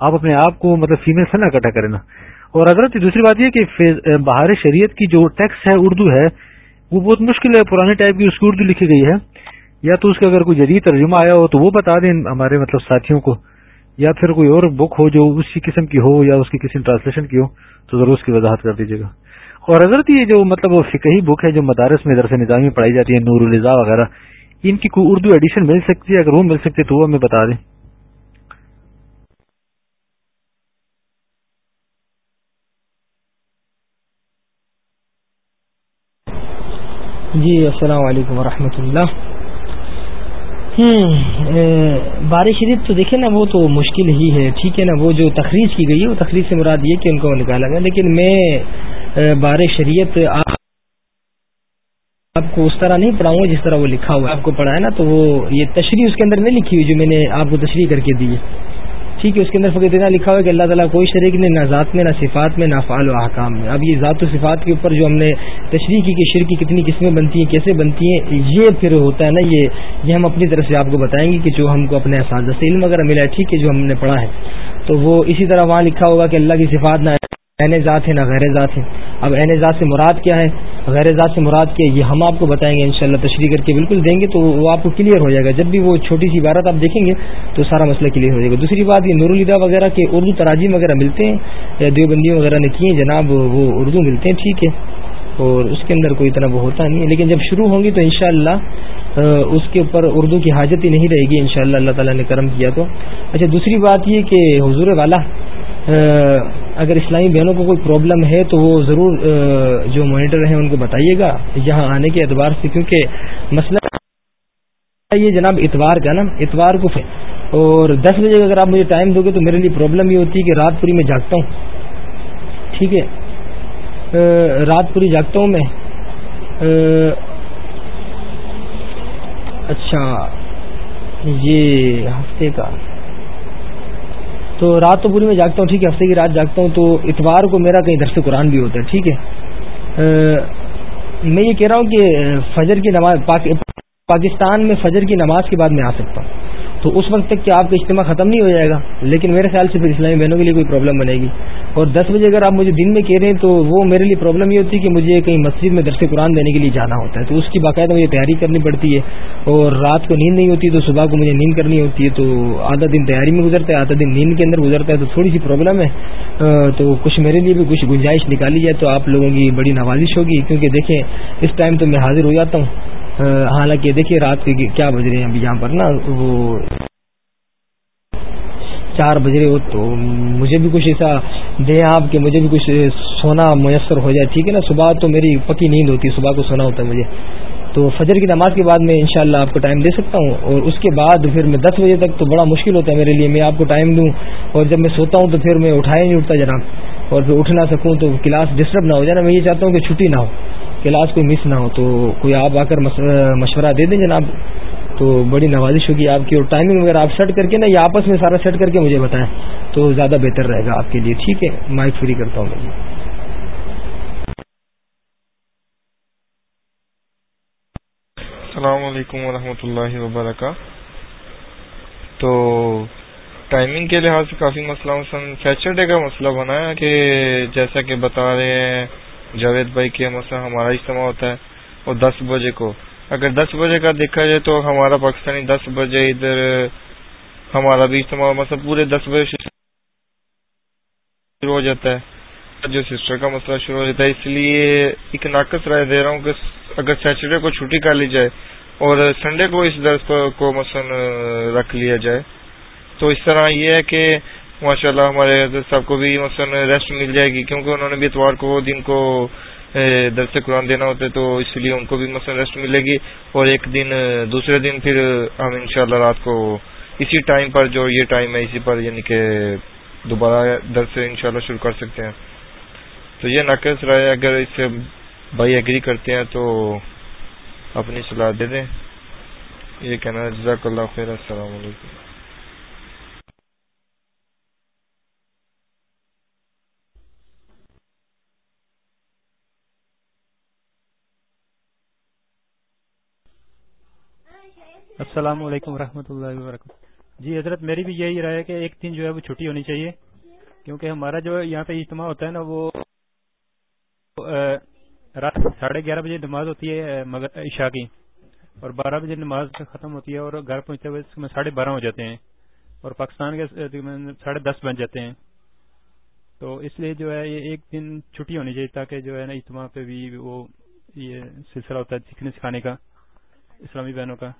آپ اپنے آپ کو مطلب فیمل سے نہ اکٹھا کریں نا۔ اور اگر دوسری بات یہ کہ بہار شریعت کی جو ٹیکسٹ ہے، اردو ہے، وہ بہت مشکل ہے، پرانے ٹائپ کی اس کی اردو لکھی گئی ہے۔ یا تو اس کا اگر کوئی جدید ترجمہ آیا ہو، تو وہ بتا دیں ہمارے مطلب ساتھیوں کو۔ یا پھر کوئی اور بک ہو جو اسی قسم کی ہو یا اس کی کسی ٹرانسلیشن کی ہو، تو ضرور اس کی وضاحت کر دیجیے گا۔ اور حضرت، یہ جو مطلب وہ فقہی بک ہے، جو مدارس میں ادھر سے نظامی پڑھائی جاتی ہے، نور الزا وغیرہ، ان کی کوئی اردو ایڈیشن مل سکتی ہے؟ اگر وہ مل سکتی ہے، تو وہ ہمیں بتا دیں۔ جی السلام علیکم ورحمۃ اللہ۔ بارش شریف تو دیکھیں نا، وہ تو مشکل ہی ہے۔ ٹھیک ہے نا، وہ جو تخریج کی گئی ہے، وہ تخریج سے مراد یہ کہ ان کو نکالا گیا۔ لیکن میں بار شریعت آپ کو اس طرح نہیں پڑھاؤں گا جس طرح وہ لکھا ہوا ہے۔ آپ کو پڑھا ہے نا، تو وہ یہ تشریح اس کے اندر نہیں لکھی ہوئی جو میں نے آپ کو تشریح کر کے دی ہے۔ ٹھیک ہے، اس کے اندر فقط اتنا لکھا ہوا ہے کہ اللہ تعالیٰ کوئی شریک نہیں، نہ ذات میں، نہ صفات میں، نہ فعال و احکام میں۔ اب یہ ذات و صفات کے اوپر جو ہم نے تشریح کی کہ شرک کی کتنی قسمیں بنتی ہیں، کیسے بنتی ہیں، یہ پھر ہوتا ہے نا، یہ یہ ہم اپنی طرف سے آپ کو بتائیں گے کہ جو ہم کو اپنے اساتذہ سے علم وغیرہ ملا ہے، ٹھیک ہے، جو ہم نے پڑھا ہے۔ تو وہ اسی طرح وہاں لکھا ہوگا کہ اللہ کی صفات نہ این ذات ہے نہ غیر ذات ہے اب این ذات سے مراد کیا ہے؟ غیر ذات سے مراد کیا یہ ہم آپ کو بتائیں گے، انشاءاللہ تشریح کر کے بالکل دیں گے تو وہ آپ کو کلیئر ہو جائے گا۔ جب بھی وہ چھوٹی سی عبارت آپ دیکھیں گے تو سارا مسئلہ کلیئر ہو جائے گا۔ دوسری بات یہ نور الدا وغیرہ کے اردو تراجیم وغیرہ ملتے ہیں، یا دیوبندیوں وغیرہ نے کیے جناب وہ اردو ملتے ہیں، ٹھیک ہے۔ اور اس کے اندر کوئی اتنا وہ ہوتا نہیں ہے۔ لیکن جب شروع ہوں گی تو انشاءاللہ اس کے اوپر اردو کی حاجت ہی نہیں رہے گی، انشاءاللہ اللہ تعالیٰ نے کرم کیا تو۔ اچھا دوسری بات یہ کہ حضور والا اگر اسلامی بہنوں کو کوئی پرابلم ہے تو وہ ضرور جو مانیٹر ہیں ان کو بتائیے گا یہاں آنے کے اعتبار سے، کیونکہ مسئلہ یہ جناب اتوار کا نا، اتوار کو پھر، اور دس بجے اگر آپ مجھے ٹائم دو گے تو میرے لیے پرابلم یہ ہوتی ہے کہ رات پوری میں جاگتا ہوں۔ ٹھیک ہے؟ رات پوری جاگتا ہوں میں۔ اچھا یہ ہفتے کا۔ تو رات تو پوری میں جاگتا ہوں، ٹھیک ہے، ہفتے کی رات جاگتا ہوں، تو اتوار کو میرا کہیں درس قرآن بھی ہوتا ہے، ٹھیک ہے۔ میں یہ کہہ رہا ہوں کہ فجر کی نماز پاکستان میں فجر کی نماز کے بعد میں آ سکتا ہوں۔ تو اس وقت تک کیا آپ کا اجتماع ختم نہیں ہو جائے گا، لیکن میرے خیال سے پھر اسلامی بہنوں کے لیے کوئی پرابلم بنے گی۔ اور دس بجے اگر آپ مجھے دن میں کہہ رہے ہیں تو وہ میرے لیے پرابلم یہ ہوتی ہے کہ مجھے کہیں مسجد میں درس قرآن دینے کے لیے جانا ہوتا ہے۔ تو اس کی باقاعدہ مجھے تیاری کرنی پڑتی ہے۔ اور رات کو نیند نہیں ہوتی تو صبح کو مجھے نیند کرنی ہوتی ہے۔ تو آدھا دن تیاری میں گزرتا ہے، آدھا دن نیند کے اندر گزرتا ہے۔ تو تھوڑی سی پرابلم ہے۔ تو کچھ میرے لیے بھی کچھ گنجائش نکالی جائے تو آپ لوگوں کی بڑی نوازش ہوگی۔ کیونکہ دیکھیں، اس ٹائم تو میں حاضر ہو جاتا ہوں۔ حالانکہ دیکھیے رات کے کیا بج رہے ہیں ابھی یہاں پر نا، وہ چار بج رہے ہو تو مجھے بھی کچھ ایسا دیں آپ کہ مجھے بھی کچھ سونا میسر ہو جائے، ٹھیک ہے نا؟ صبح تو میری پکی نیند ہوتی ہے، صبح کو سونا ہوتا ہے مجھے۔ تو فجر کی نماز کے بعد میں انشاءاللہ شاء آپ کو ٹائم دے سکتا ہوں، اور اس کے بعد پھر میں دس بجے تک تو بڑا مشکل ہوتا ہے میرے لیے، میں آپ کو ٹائم دوں، اور جب میں سوتا ہوں تو پھر میں اٹھایا نہیں اٹھتا جناب۔ اور پھر اٹھ نہ سکوں تو کلاس ڈسٹرب نہ ہو جائے نا میں یہ چاہتا ہوں کہ چھٹی نہ ہو۔ کلاس کوئی مس نہ ہو تو کوئی آپ آ کر مشورہ دے دیں جناب۔ تو بڑی نوازش ہوگی آپ کی اور ٹائمنگ وغیرہ آپ سیٹ کر کے نا یہ آپس میں سارا سیٹ کر کے مجھے بتائیں تو زیادہ بہتر رہے گا آپ کے لیے۔ ٹھیک ہے مائک فری کرتا ہوں۔ میں السلام علیکم ورحمۃ اللہ وبرکاتہ۔ تو ٹائمنگ کے لحاظ سے کافی مسئلہ سیچرڈے کا مسئلہ بنا ہے کہ جیسا کہ بتا رہے ہیں جاوید بھائی کے مسئلہ ہمارا اجتماع ہوتا ہے اور دس بجے کو۔ اگر دس بجے کا دیکھا جائے تو ہمارا پاکستانی دس بجے ادھر، ہمارا بھی اجتماع مطلب پورے دس بجے شروع ہو جاتا ہے۔ جو سسٹر کا مسئلہ شروع ہو جاتا ہے، اس لیے ایک ناقص رائے دے رہا ہوں کہ اگر سیٹرڈے کو چھٹی کر لی جائے اور سنڈے کو اس درس کو مثلاً، رکھ لیا جائے، تو اس طرح یہ ہے کہ ماشاء اللہ ہمارے سب کو بھی مثلاً ریسٹ مل جائے گی، کیونکہ انہوں نے بھی اتوار کو دن کو درس قرآن دینا ہوتا ہے، تو اس لیے ان کو بھی مثلا ریسٹ ملے گی۔ اور ایک دن دوسرے دن پھر ہم انشاءاللہ رات کو اسی ٹائم پر جو یہ ٹائم ہے، اسی پر یعنی کہ دوبارہ درس انشاءاللہ شروع کر سکتے ہیں۔ تو یہ ناقص رائے، اگر اس سے بھائی ایگری کرتے ہیں تو اپنی صلاح دے دیں۔ یہ کہنا جزاک اللہ خیر، السلام علیکم۔ السلام علیکم ورحمۃ اللہ وبرکاتہ۔ جی حضرت، میری بھی یہی رائے کہ ایک دن جو ہے وہ چھٹی ہونی چاہیے، کیونکہ ہمارا جو یہاں پہ اجتماع ہوتا ہے نا، وہ رات ساڑھے گیارہ بجے نماز ہوتی ہے عشاء کی، اور بارہ بجے نماز ختم ہوتی ہے اور گھر پہنچتے ہوئے ساڑھے بارہ ہو جاتے ہیں، اور پاکستان کے ساڑھے دس بن جاتے ہیں۔ تو اس لیے جو ہے، یہ ایک دن چھٹی ہونی چاہیے تاکہ جو ہے نا اجتماع پہ بھی وہ یہ سلسلہ ہوتا ہے سیکھنے سکھانے کا، اسلامی بہنوں کا۔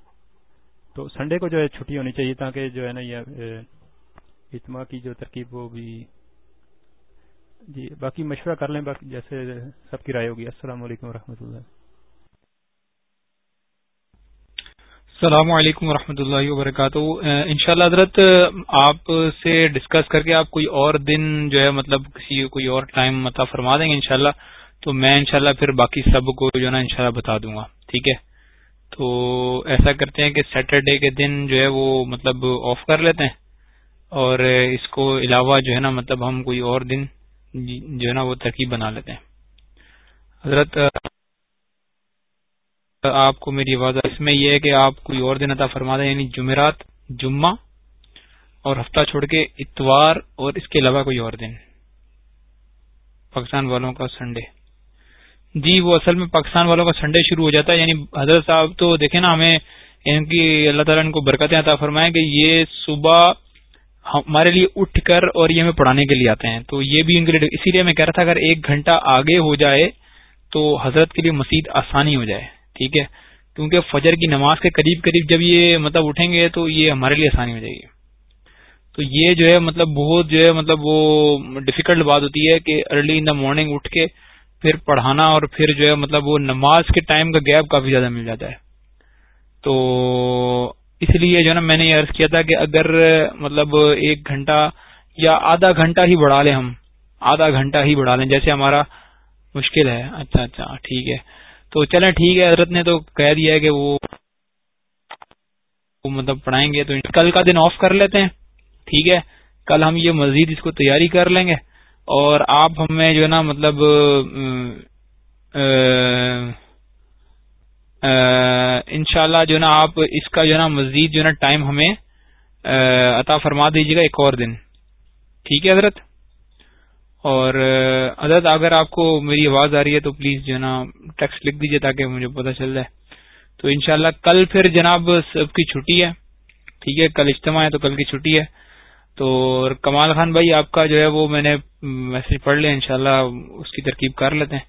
تو سنڈے کو جو ہے چھٹی ہونی چاہیے تاکہ جو ہے نا یہ اجتماع کی جو ترکیب وہ بھی جی باقی مشورہ کر لیں، باقی جیسے سب کی رائے ہوگی۔ السلام علیکم و اللہ۔ السلام علیکم و اللہ وبرکاتہ۔ ان شاء اللہ حضرت، آپ سے ڈسکس کر کے آپ کوئی اور دن جو ہے مطلب کسی کوئی اور ٹائم مطلب فرما دیں گے انشاءاللہ۔ تو میں انشاءاللہ پھر باقی سب کو جو ہے نا انشاءاللہ بتا دوں گا۔ ٹھیک ہے؟ تو ایسا کرتے ہیں کہ سیٹرڈے کے دن جو ہے وہ مطلب آف کر لیتے ہیں اور اس کو علاوہ جو ہے نا مطلب ہم کوئی اور دن جو ہے نا وہ ترکیب بنا لیتے ہیں۔ حضرت، آپ کو میری آواز اس میں یہ ہے کہ آپ کوئی اور دن عطا فرما دیں یعنی جمعرات، جمعہ اور ہفتہ چھوڑ کے اتوار اور اس کے علاوہ کوئی اور دن۔ پاکستان والوں کا سنڈے جی وہ اصل میں پاکستان والوں کا سنڈے شروع ہو جاتا ہے۔ یعنی حضرت صاحب تو دیکھیں نا، ہمیں ان کی اللہ تعالیٰ ان کو برکتیں عطا فرمائیں کہ یہ صبح ہمارے لیے اٹھ کر اور یہ ہمیں پڑھانے کے لیے آتے ہیں۔ تو یہ بھی ان کے لیے اسی لیے میں کہہ رہا تھا، اگر ایک گھنٹہ آگے ہو جائے تو حضرت کے لیے مسیح آسانی ہو جائے، ٹھیک ہے؟ کیونکہ فجر کی نماز کے قریب قریب جب یہ مطلب اٹھیں گے تو یہ ہمارے لیے آسانی ہو جائے گی۔ تو تو یہ جو ہے مطلب بہت جو ہے مطلب وہ ڈیفیکلٹ بات ہوتی ہے کہ ارلی ان دا مارننگ اٹھ کے پھر پڑھانا اور پھر جو ہے مطلب وہ نماز کے ٹائم کا گیپ کافی زیادہ مل جاتا ہے۔ تو اس لیے جو ہے نا میں نے یہ عرض کیا تھا کہ اگر مطلب ایک گھنٹہ یا آدھا گھنٹہ ہی بڑھا لیں ہم، آدھا گھنٹہ ہی بڑھا لیں، جیسے ہمارا مشکل ہے۔ اچھا اچھا ٹھیک ہے۔ تو چلیں ٹھیک ہے، حضرت نے تو کہہ دیا ہے کہ وہ مطلب پڑھائیں گے تو کل کا دن آف کر لیتے ہیں۔ ٹھیک ہے، کل ہم یہ مزید اس کو تیاری کر لیں گے۔ اور آپ ہمیں جو ہے نا مطلب انشاءاللہ جو ہے نا آپ اس کا جو ہے نا مزید جو ہے نا ٹائم ہمیں عطا فرما دیجیے گا ایک اور دن۔ ٹھیک ہے حضرت؟ اور حضرت، اگر آپ کو میری آواز آ رہی ہے تو پلیز جو ہے نا ٹیکسٹ لکھ دیجیے تاکہ مجھے پتہ چل جائے۔ تو انشاءاللہ کل پھر جناب سب کی چھٹی ہے۔ ٹھیک ہے، کل اجتماع ہے تو کل کی چھٹی ہے۔ تو کمال خان بھائی، آپ کا جو ہے وہ میں نے میسج پڑھ لیا، انشاءاللہ اس کی ترکیب کر لیتے ہیں۔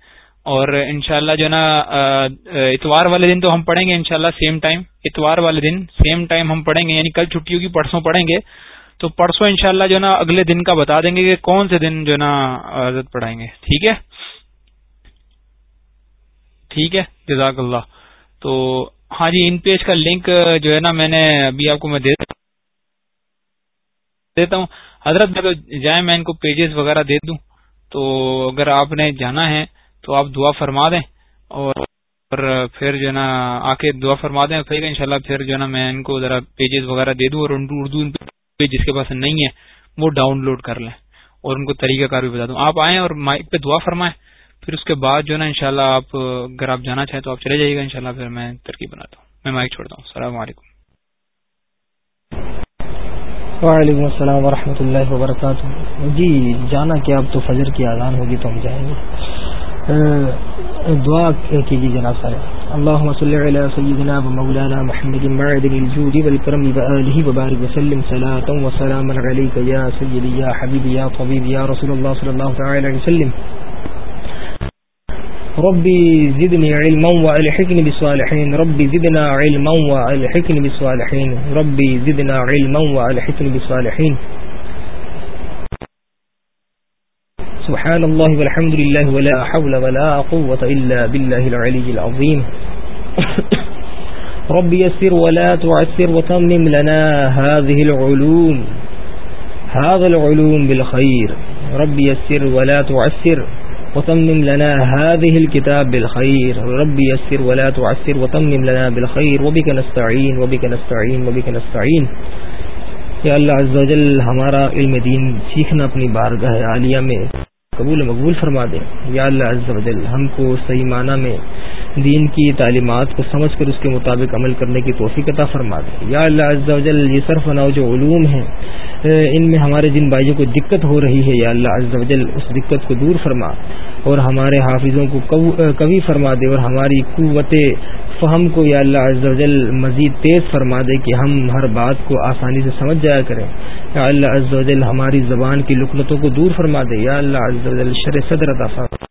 اور انشاءاللہ جو ہے نا اتوار والے دن تو ہم پڑھیں گے انشاءاللہ سیم ٹائم اتوار والے دن سیم ٹائم ہم پڑھیں گے یعنی کل چھٹی ہوگی پرسوں پڑھیں گے۔ تو پرسوں انشاءاللہ جو ہے نا اگلے دن کا بتا دیں گے کہ کون سے دن جو ہے نا عزت پڑھائیں گے۔ ٹھیک ہے؟ ٹھیک ہے، جزاک اللہ۔ تو ہاں جی ان پیج کا لنک جو ہے نا میں نے ابھی آپ کو میں دے دیتا ہوں۔ حضرت میں تو جائیں میں ان کو پیجز وغیرہ دے دوں، تو اگر آپ نے جانا ہے تو آپ دعا فرما دیں۔ اور پھر جو ہے نا آ کے دعا فرما دیں۔ پھر ان شاء اللہ پھر جو ہے نا، میں ان کو ذرا پیجز وغیرہ دے دوں اور اردو جس کے پاس نہیں ہے، وہ ڈاؤن لوڈ کر لیں۔ اور ان کو طریقہ کار بھی بتا دوں۔ آپ آئیں اور مائک پہ دعا فرمائیں۔ پھر اس کے بعد جو ہے نا، انشاءاللہ شاء آپ اگر آپ جانا چاہیں تو آپ چلے جائیے گا۔ انشاءاللہ پھر میں ترکیب بناتا ہوں۔ میں مائک چھوڑتا ہوں۔ السلام علیکم۔ وعلیکم السلام ورحمۃ اللہ وبرکاتہ۔ جی جانا کہ اب تو فجر کی آزان ہوگی تو ہم جائیں گے۔ دعا کیجیے جناب سر اللهم صل على سيدنا ومولانا محمد معدن الجود والكرم وآله وبارك وسلم صلاة وسلاما عليك يا سيدي يا حبيبي يا طبيب يا رسول الله صلى الله تعالى عليه وسلم۔ ربي زدني علما والحقني بالصالحين. ربي زدنا علما والحقني بالصالحين. ربي زدنا علما والحقني بالصالحين. سبحان الله والحمد لله ولا حول ولا قوة إلا بالله العلي العظيم. [coughs] ربي يسر ولا تعسر وتمم لنا هذه العلوم. هذا العلوم بالخير. ربي يسر ولا تعسر. وتمم لنا هذه الكتاب بالخير. رب يسر ولا تعسر، وتمم لنا بالخير. وبك نستعين وبك نستعين وبك نستعين. یا اللہ عز و جل ہمارا علم دین سیکھنا اپنی بارگاہ عالیہ میں قبول مقبول فرما دے. یا اللہ عز و جل ہم کو صحیح معنی میں دین کی تعلیمات کو سمجھ کر اس کے مطابق عمل کرنے کی توفیق عطا فرما دے۔ یا اللہ عز و جل، یہ صرف نو جو علوم ہیں ان میں ہمارے جن بھائیوں کو دقت ہو رہی ہے، یا اللہ عز و جل اس دقت کو دور فرما اور ہمارے حافظوں کو کبھی فرما دے اور ہماری قوت فہم کو یا اللہ عز و جل مزید تیز فرما دے کہ ہم ہر بات کو آسانی سے سمجھ جایا کریں۔ یا اللہ عز و جل ہماری زبان کی لکنتوں کو دور فرما دے۔ یا اللہ عز و جل شر صدر عطا فرما۔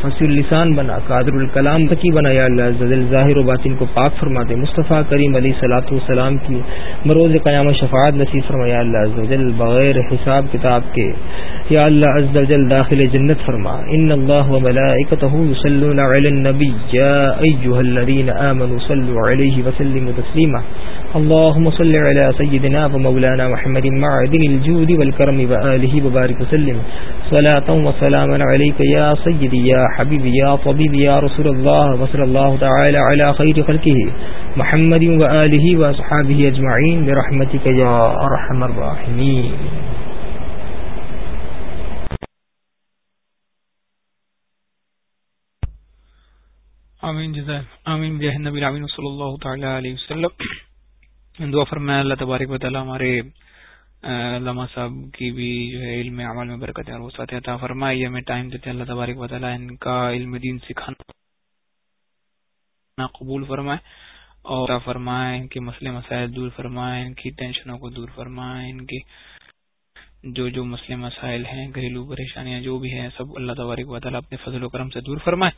فصیح السان بنا، قادر الکلام تکی بنا، یا اللہ ظاہر و باطن کو پاک فرما دے۔ مصطفیٰ کریم علی صلاۃ والسلام کی مروز قیام و شفاعت نصیب فرما، یا اللہ بغیر حساب کتاب کے، یا اللہ عز و جل داخل جنت فرما۔ ان اللہ و ملائکتہ یصلون علی النبی، یا ایھا الذین آمنوا صلوا علیہ وسلموا تسلیما۔ اللهم صل على سيدنا ومولانا محمد معدن الجود والكرم وآله وبارك وسلم. صلاة وسلاما عليك يا سيدي، يا حبيبي، يا طبيبي يا رسول الله وصل الله تعالى على خير خلقه. محمد وآله وأصحابه أجمعين، برحمتك يا أرحم الراحمين. آمین جزائر آمین بجاہ النبی العمین صلی اللہ تعالی علیہ وسلم. دعا فرمائے، اللہ تبارک و تعالی ہمارے علامہ صاحب کی بھی جو ہے علم عمل میں برکت ہے وہ ساتھ عطا فرمائے۔ یہ ہمیں ٹائم دیتے اللہ تبارک و تعالی ان کا علم دین سکھانا قبول فرمائے اور فرمائے، ان کے مسئلے مسائل دور فرمائے، ان کی ٹینشنوں کو دور فرمائے، ان کے جو جو مسئلے مسائل ہیں، گھریلو پریشانیاں جو بھی ہیں، سب اللہ تبارک و تعالیٰ اپنے فضل و کرم سے دور فرمائے۔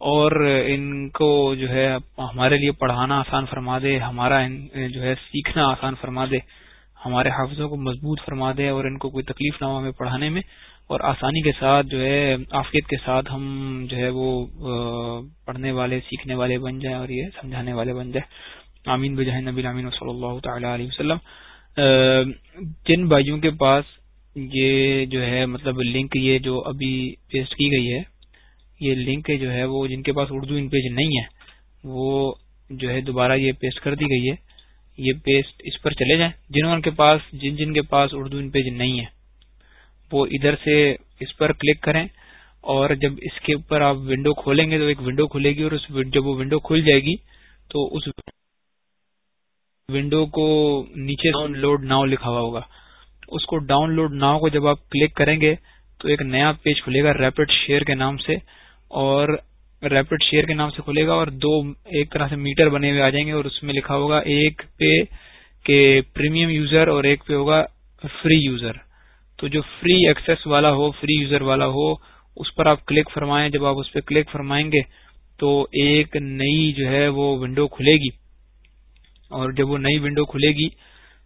اور ان کو جو ہے ہمارے لیے پڑھانا آسان فرما دے، ہمارا جو ہے سیکھنا آسان فرما دے، ہمارے حافظوں کو مضبوط فرما دے اور ان کو کوئی تکلیف نہ ہو ہمیں پڑھانے میں اور آسانی کے ساتھ جو ہے آفیت کے ساتھ ہم جو ہے وہ پڑھنے والے، سیکھنے والے بن جائیں اور یہ سمجھانے والے بن جائیں۔ آمین بجہ نبی امین صلی اللہ تعالی علیہ وسلم۔ جن بھائیوں کے پاس یہ جو ہے مطلب لنک یہ جو ابھی پیسٹ کی گئی ہے یہ لنک جو ہے، وہ جن کے پاس اردو ان پیج نہیں ہے، وہ جو ہے دوبارہ یہ پیسٹ کر دی گئی ہے۔ یہ پیسٹ اس پر چلے جائیں۔ جنہوں کے پاس، جن جن کے پاس اردو ان پیج نہیں ہے، وہ ادھر سے اس پر کلک کریں۔ اور جب اس کے اوپر آپ ونڈو کھولیں گے تو ایک ونڈو کھلے گی اور اس جب وہ ونڈو کھل جائے گی تو اس ونڈو کو نیچے ڈاؤن لوڈ ناؤ لکھا ہوا ہوگا۔ اس کو ڈاؤن لوڈ ناؤ کو جب آپ کلک کریں گے تو ایک نیا پیج کھلے گا ریپڈ شیئر کے نام سے۔ اور ریپڈ شیئر کے نام سے کھلے گا اور دو ایک طرح سے میٹر بنے ہوئے آ جائیں گے اور اس میں لکھا ہوگا ایک پہ کہ پریمیم یوزر اور ایک پہ ہوگا فری یوزر تو جو فری ایکسس والا ہو فری یوزر والا ہو، اس پر آپ کلک فرمائیں. جب آپ اس پہ کلک فرمائیں گے تو ایک نئی جو ہے وہ ونڈو کھلے گی. اور جب وہ نئی ونڈو کھلے گی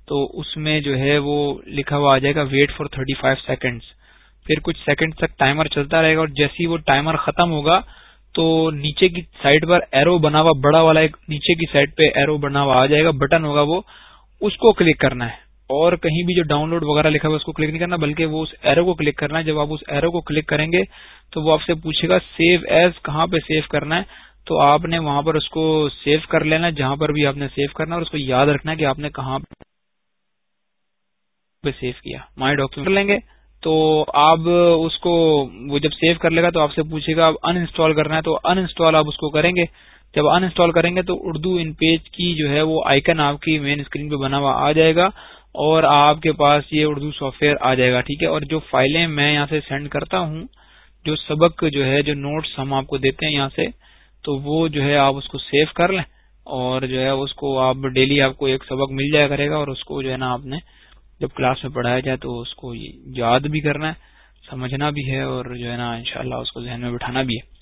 تو اس میں جو ہے وہ لکھا ہوا آ جائے گا wait for thirty five seconds پھر کچھ سیکنڈ تک ٹائمر چلتا رہے گا اور جیسے ہی وہ ٹائمر ختم ہوگا تو نیچے کی سائڈ پر ایرو بنا ہوا بڑا والا ایک نیچے کی سائڈ پہ ایرو بنا ہوا آ جائے گا بٹن ہوگا وہ، اس کو کلک کرنا ہے۔ اور کہیں بھی جو ڈاؤن لوڈ وغیرہ لکھا ہوا اس کو کلک نہیں کرنا، بلکہ وہ اس ایرو کو کلک کرنا ہے۔ جب آپ اس ایرو کو کلک کریں گے تو وہ آپ سے پوچھے گا سیو ایز کہاں پہ سیو کرنا ہے؟ تو آپ نے وہاں پر اس کو سیو کر لینا، جہاں پر بھی آپ نے سیو کرنا، اور اس کو یاد رکھنا ہے کہ آپ نے کہاں پہ سیو کیا۔ مائی ڈاکومنٹ لیں گے۔ تو آپ اس کو وہ جب سیو کر لے گا تو آپ سے پوچھے گا ان انسٹال کرنا ہے تو ان انسٹال آپ اس کو کریں گے۔ جب ان انسٹال کریں گے تو اردو ان پیج کی جو ہے وہ آئکن آپ کی مین اسکرین پہ بنا ہوا آ جائے گا اور آپ کے پاس یہ اردو سافٹ ویئر آ جائے گا، ٹھیک ہے؟ اور جو فائلیں میں یہاں سے سینڈ کرتا ہوں، جو سبق جو ہے، جو نوٹس ہم آپ کو دیتے ہیں یہاں سے، تو وہ جو ہے آپ اس کو سیو کر لیں اور جو ہے اس کو آپ ڈیلی آپ کو ایک سبق مل جائے کرے گا اور اس کو جو ہے نا آپ نے جب کلاس میں پڑھایا جائے تو اس کو یاد بھی کرنا ہے، سمجھنا بھی ہے اور جو ہے نا انشاءاللہ اس کو ذہن میں بٹھانا بھی ہے۔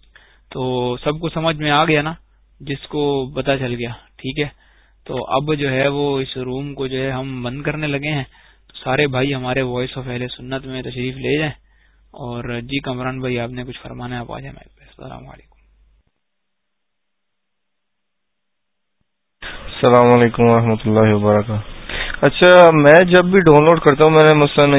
تو سب کو سمجھ میں آ گیا نا، جس کو پتا چل گیا، ٹھیک ہے؟ تو اب جو ہے وہ اس روم کو جو ہے ہم بند کرنے لگے ہیں۔ تو سارے بھائی ہمارے وائس آف اہل سنت میں تشریف لے جائیں۔ اور جی کمران بھائی، آپ نے کچھ فرمانا ہے، آپ آ جائیں۔ السلام علیکم۔ السلام علیکم و اللہ وبرکاتہ۔ اچھا میں جب بھی ڈاؤن لوڈ کرتا ہوں، میں نے مثلاً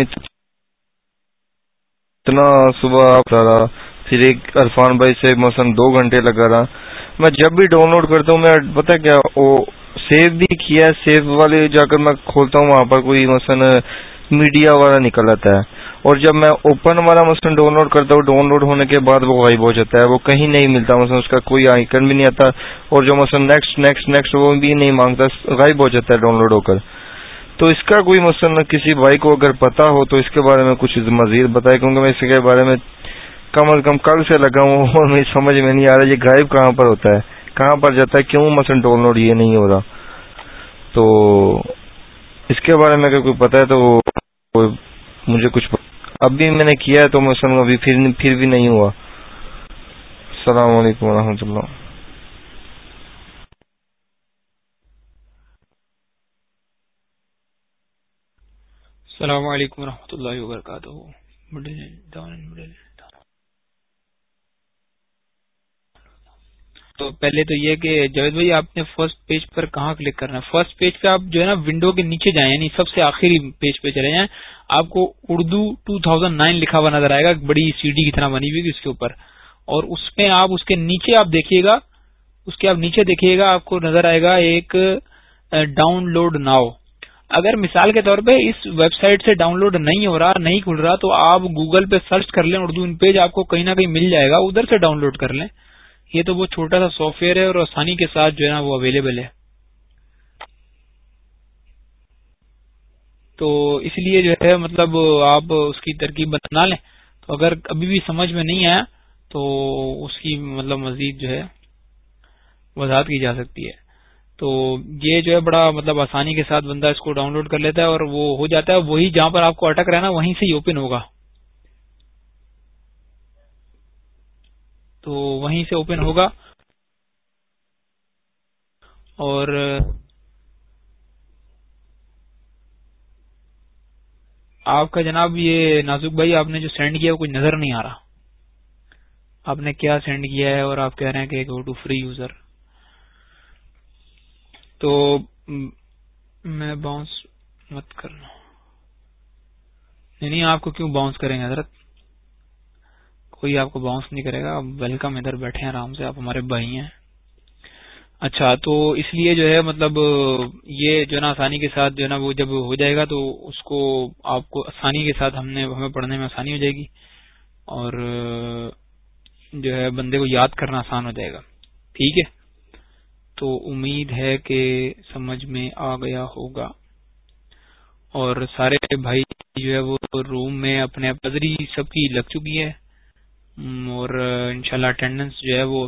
اتنا صبح رہا، پھر ایک عرفان بھائی سے مثلاً دو گھنٹے لگا رہا۔ میں جب بھی ڈاؤن لوڈ کرتا ہوں، میں پتا کیا، وہ سیو بھی کیا ہے سیو والے جا کر میں کھولتا ہوں، وہاں پر کوئی مثلاً میڈیا والا نکل آتا ہے۔ اور جب میں اوپن والا مثلاً ڈاؤن لوڈ کرتا ہوں، ڈاؤن لوڈ ہونے کے بعد وہ غائب ہو جاتا ہے، وہ کہیں نہیں ملتا، مثلاً اس کا کوئی آئکن بھی نہیں آتا، اور جو مثلاً نیکسٹ نیکسٹ نیکسٹ وہ بھی نہیں مانگتا غائب ہو جاتا ہے ڈاؤن لوڈ ہو کر۔ تو اس کا کوئی مثلاً کسی بھائی کو اگر پتا ہو تو اس کے بارے میں کچھ مزید بتائے، کیونکہ میں اس کے بارے میں کم از کم کل سے لگا ہوں اور میری سمجھ میں نہیں آ رہا یہ غائب کہاں پر ہوتا ہے، کہاں پر جاتا ہے، کیوں مثلاً ڈاؤن لوڈ یہ نہیں ہو رہا۔ تو اس کے بارے میں اگر کوئی پتا ہے تو مجھے کچھ اب بھی میں نے کیا ہے تو مثلاً ابھی پھر بھی نہیں ہوا۔ السلام علیکم و اللہ۔ السلام علیکم ورحمۃ اللہ وبرکاتہ۔ تو پہلے تو یہ کہ جاوید بھائی، آپ نے فرسٹ پیج پر کہاں کلک کرنا ہے؟ فرسٹ پیج پہ آپ جو ہے نا ونڈو کے نیچے جائیں یعنی سب سے آخری پیج پہ چلے جائیں، آپ کو اردو 2009 لکھا ہوا نظر آئے گا بڑی سی ڈی کی طرح بنی ہوئی اس کے اوپر۔ اور اس میں آپ اس کے نیچے آپ دیکھیے گا، اس کے آپ نیچے دیکھیے گا، آپ کو نظر آئے گا ایک ڈاؤن لوڈ ناؤ اگر مثال کے طور پہ اس ویب سائٹ سے ڈاؤن لوڈ نہیں ہو رہا، نہیں کھل رہا، تو آپ گوگل پہ سرچ کر لیں، اردو ان پیج آپ کو کہیں نہ کہیں مل جائے گا، ادھر سے ڈاؤن لوڈ کر لیں۔ یہ تو وہ چھوٹا سا سافٹ ویئر ہے اور آسانی کے ساتھ جو ہے نا وہ اویلیبل ہے۔ تو اس لیے جو ہے مطلب آپ اس کی ترکیب بنا لیں۔ تو اگر ابھی بھی سمجھ میں نہیں آیا، تو اس کی مطلب مزید جو ہے وضاحت کی جا سکتی ہے۔ تو یہ جو ہے بڑا مطلب آسانی کے ساتھ بندہ اس کو ڈاؤن لوڈ کر لیتا ہے اور وہ ہو جاتا ہے وہی جہاں پر آپ کو اٹک رہا ہے نا وہیں سے ہی اوپن ہوگا۔ تو وہیں سے اوپن ہوگا۔ اور آپ کا جناب یہ نازک بھائی، آپ نے جو سینڈ کیا وہ کچھ نظر نہیں آ رہا۔ آپ نے کیا سینڈ کیا ہے اور آپ کہہ رہے ہیں کہ گو ٹو فری یوزر تو میں باؤنس مت کرنا۔ نہیں آپ کو کیوں باؤنس کریں گے حضرت؟ کوئی آپ کو باؤنس نہیں کرے گا۔ آپ ویلکم ادھر بیٹھے ہیں آرام سے، آپ ہمارے بھائی ہیں۔ اچھا تو اس لیے جو ہے مطلب یہ جو ہے نا، آسانی کے ساتھ جو ہے نا، وہ جب ہو جائے گا تو اس کو آپ کو آسانی کے ساتھ ہم نے، ہمیں پڑھنے میں آسانی ہو جائے گی۔ اور جو ہے، بندے کو یاد کرنا آسان ہو جائے گا۔ ٹھیک ہے؟ تو امید ہے کہ سمجھ میں آ گیا ہوگا۔ اور سارے بھائی جو ہے وہ روم میں اپنے پذری سب کی لگ چکی ہے۔ اور انشاءاللہ شاء اٹینڈنس جو ہے وہ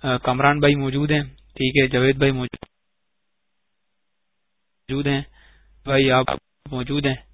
کامران بھائی موجود ہیں۔ ٹھیک ہے، جاوید بھائی موجود ہیں۔ بھائی آپ موجود ہیں۔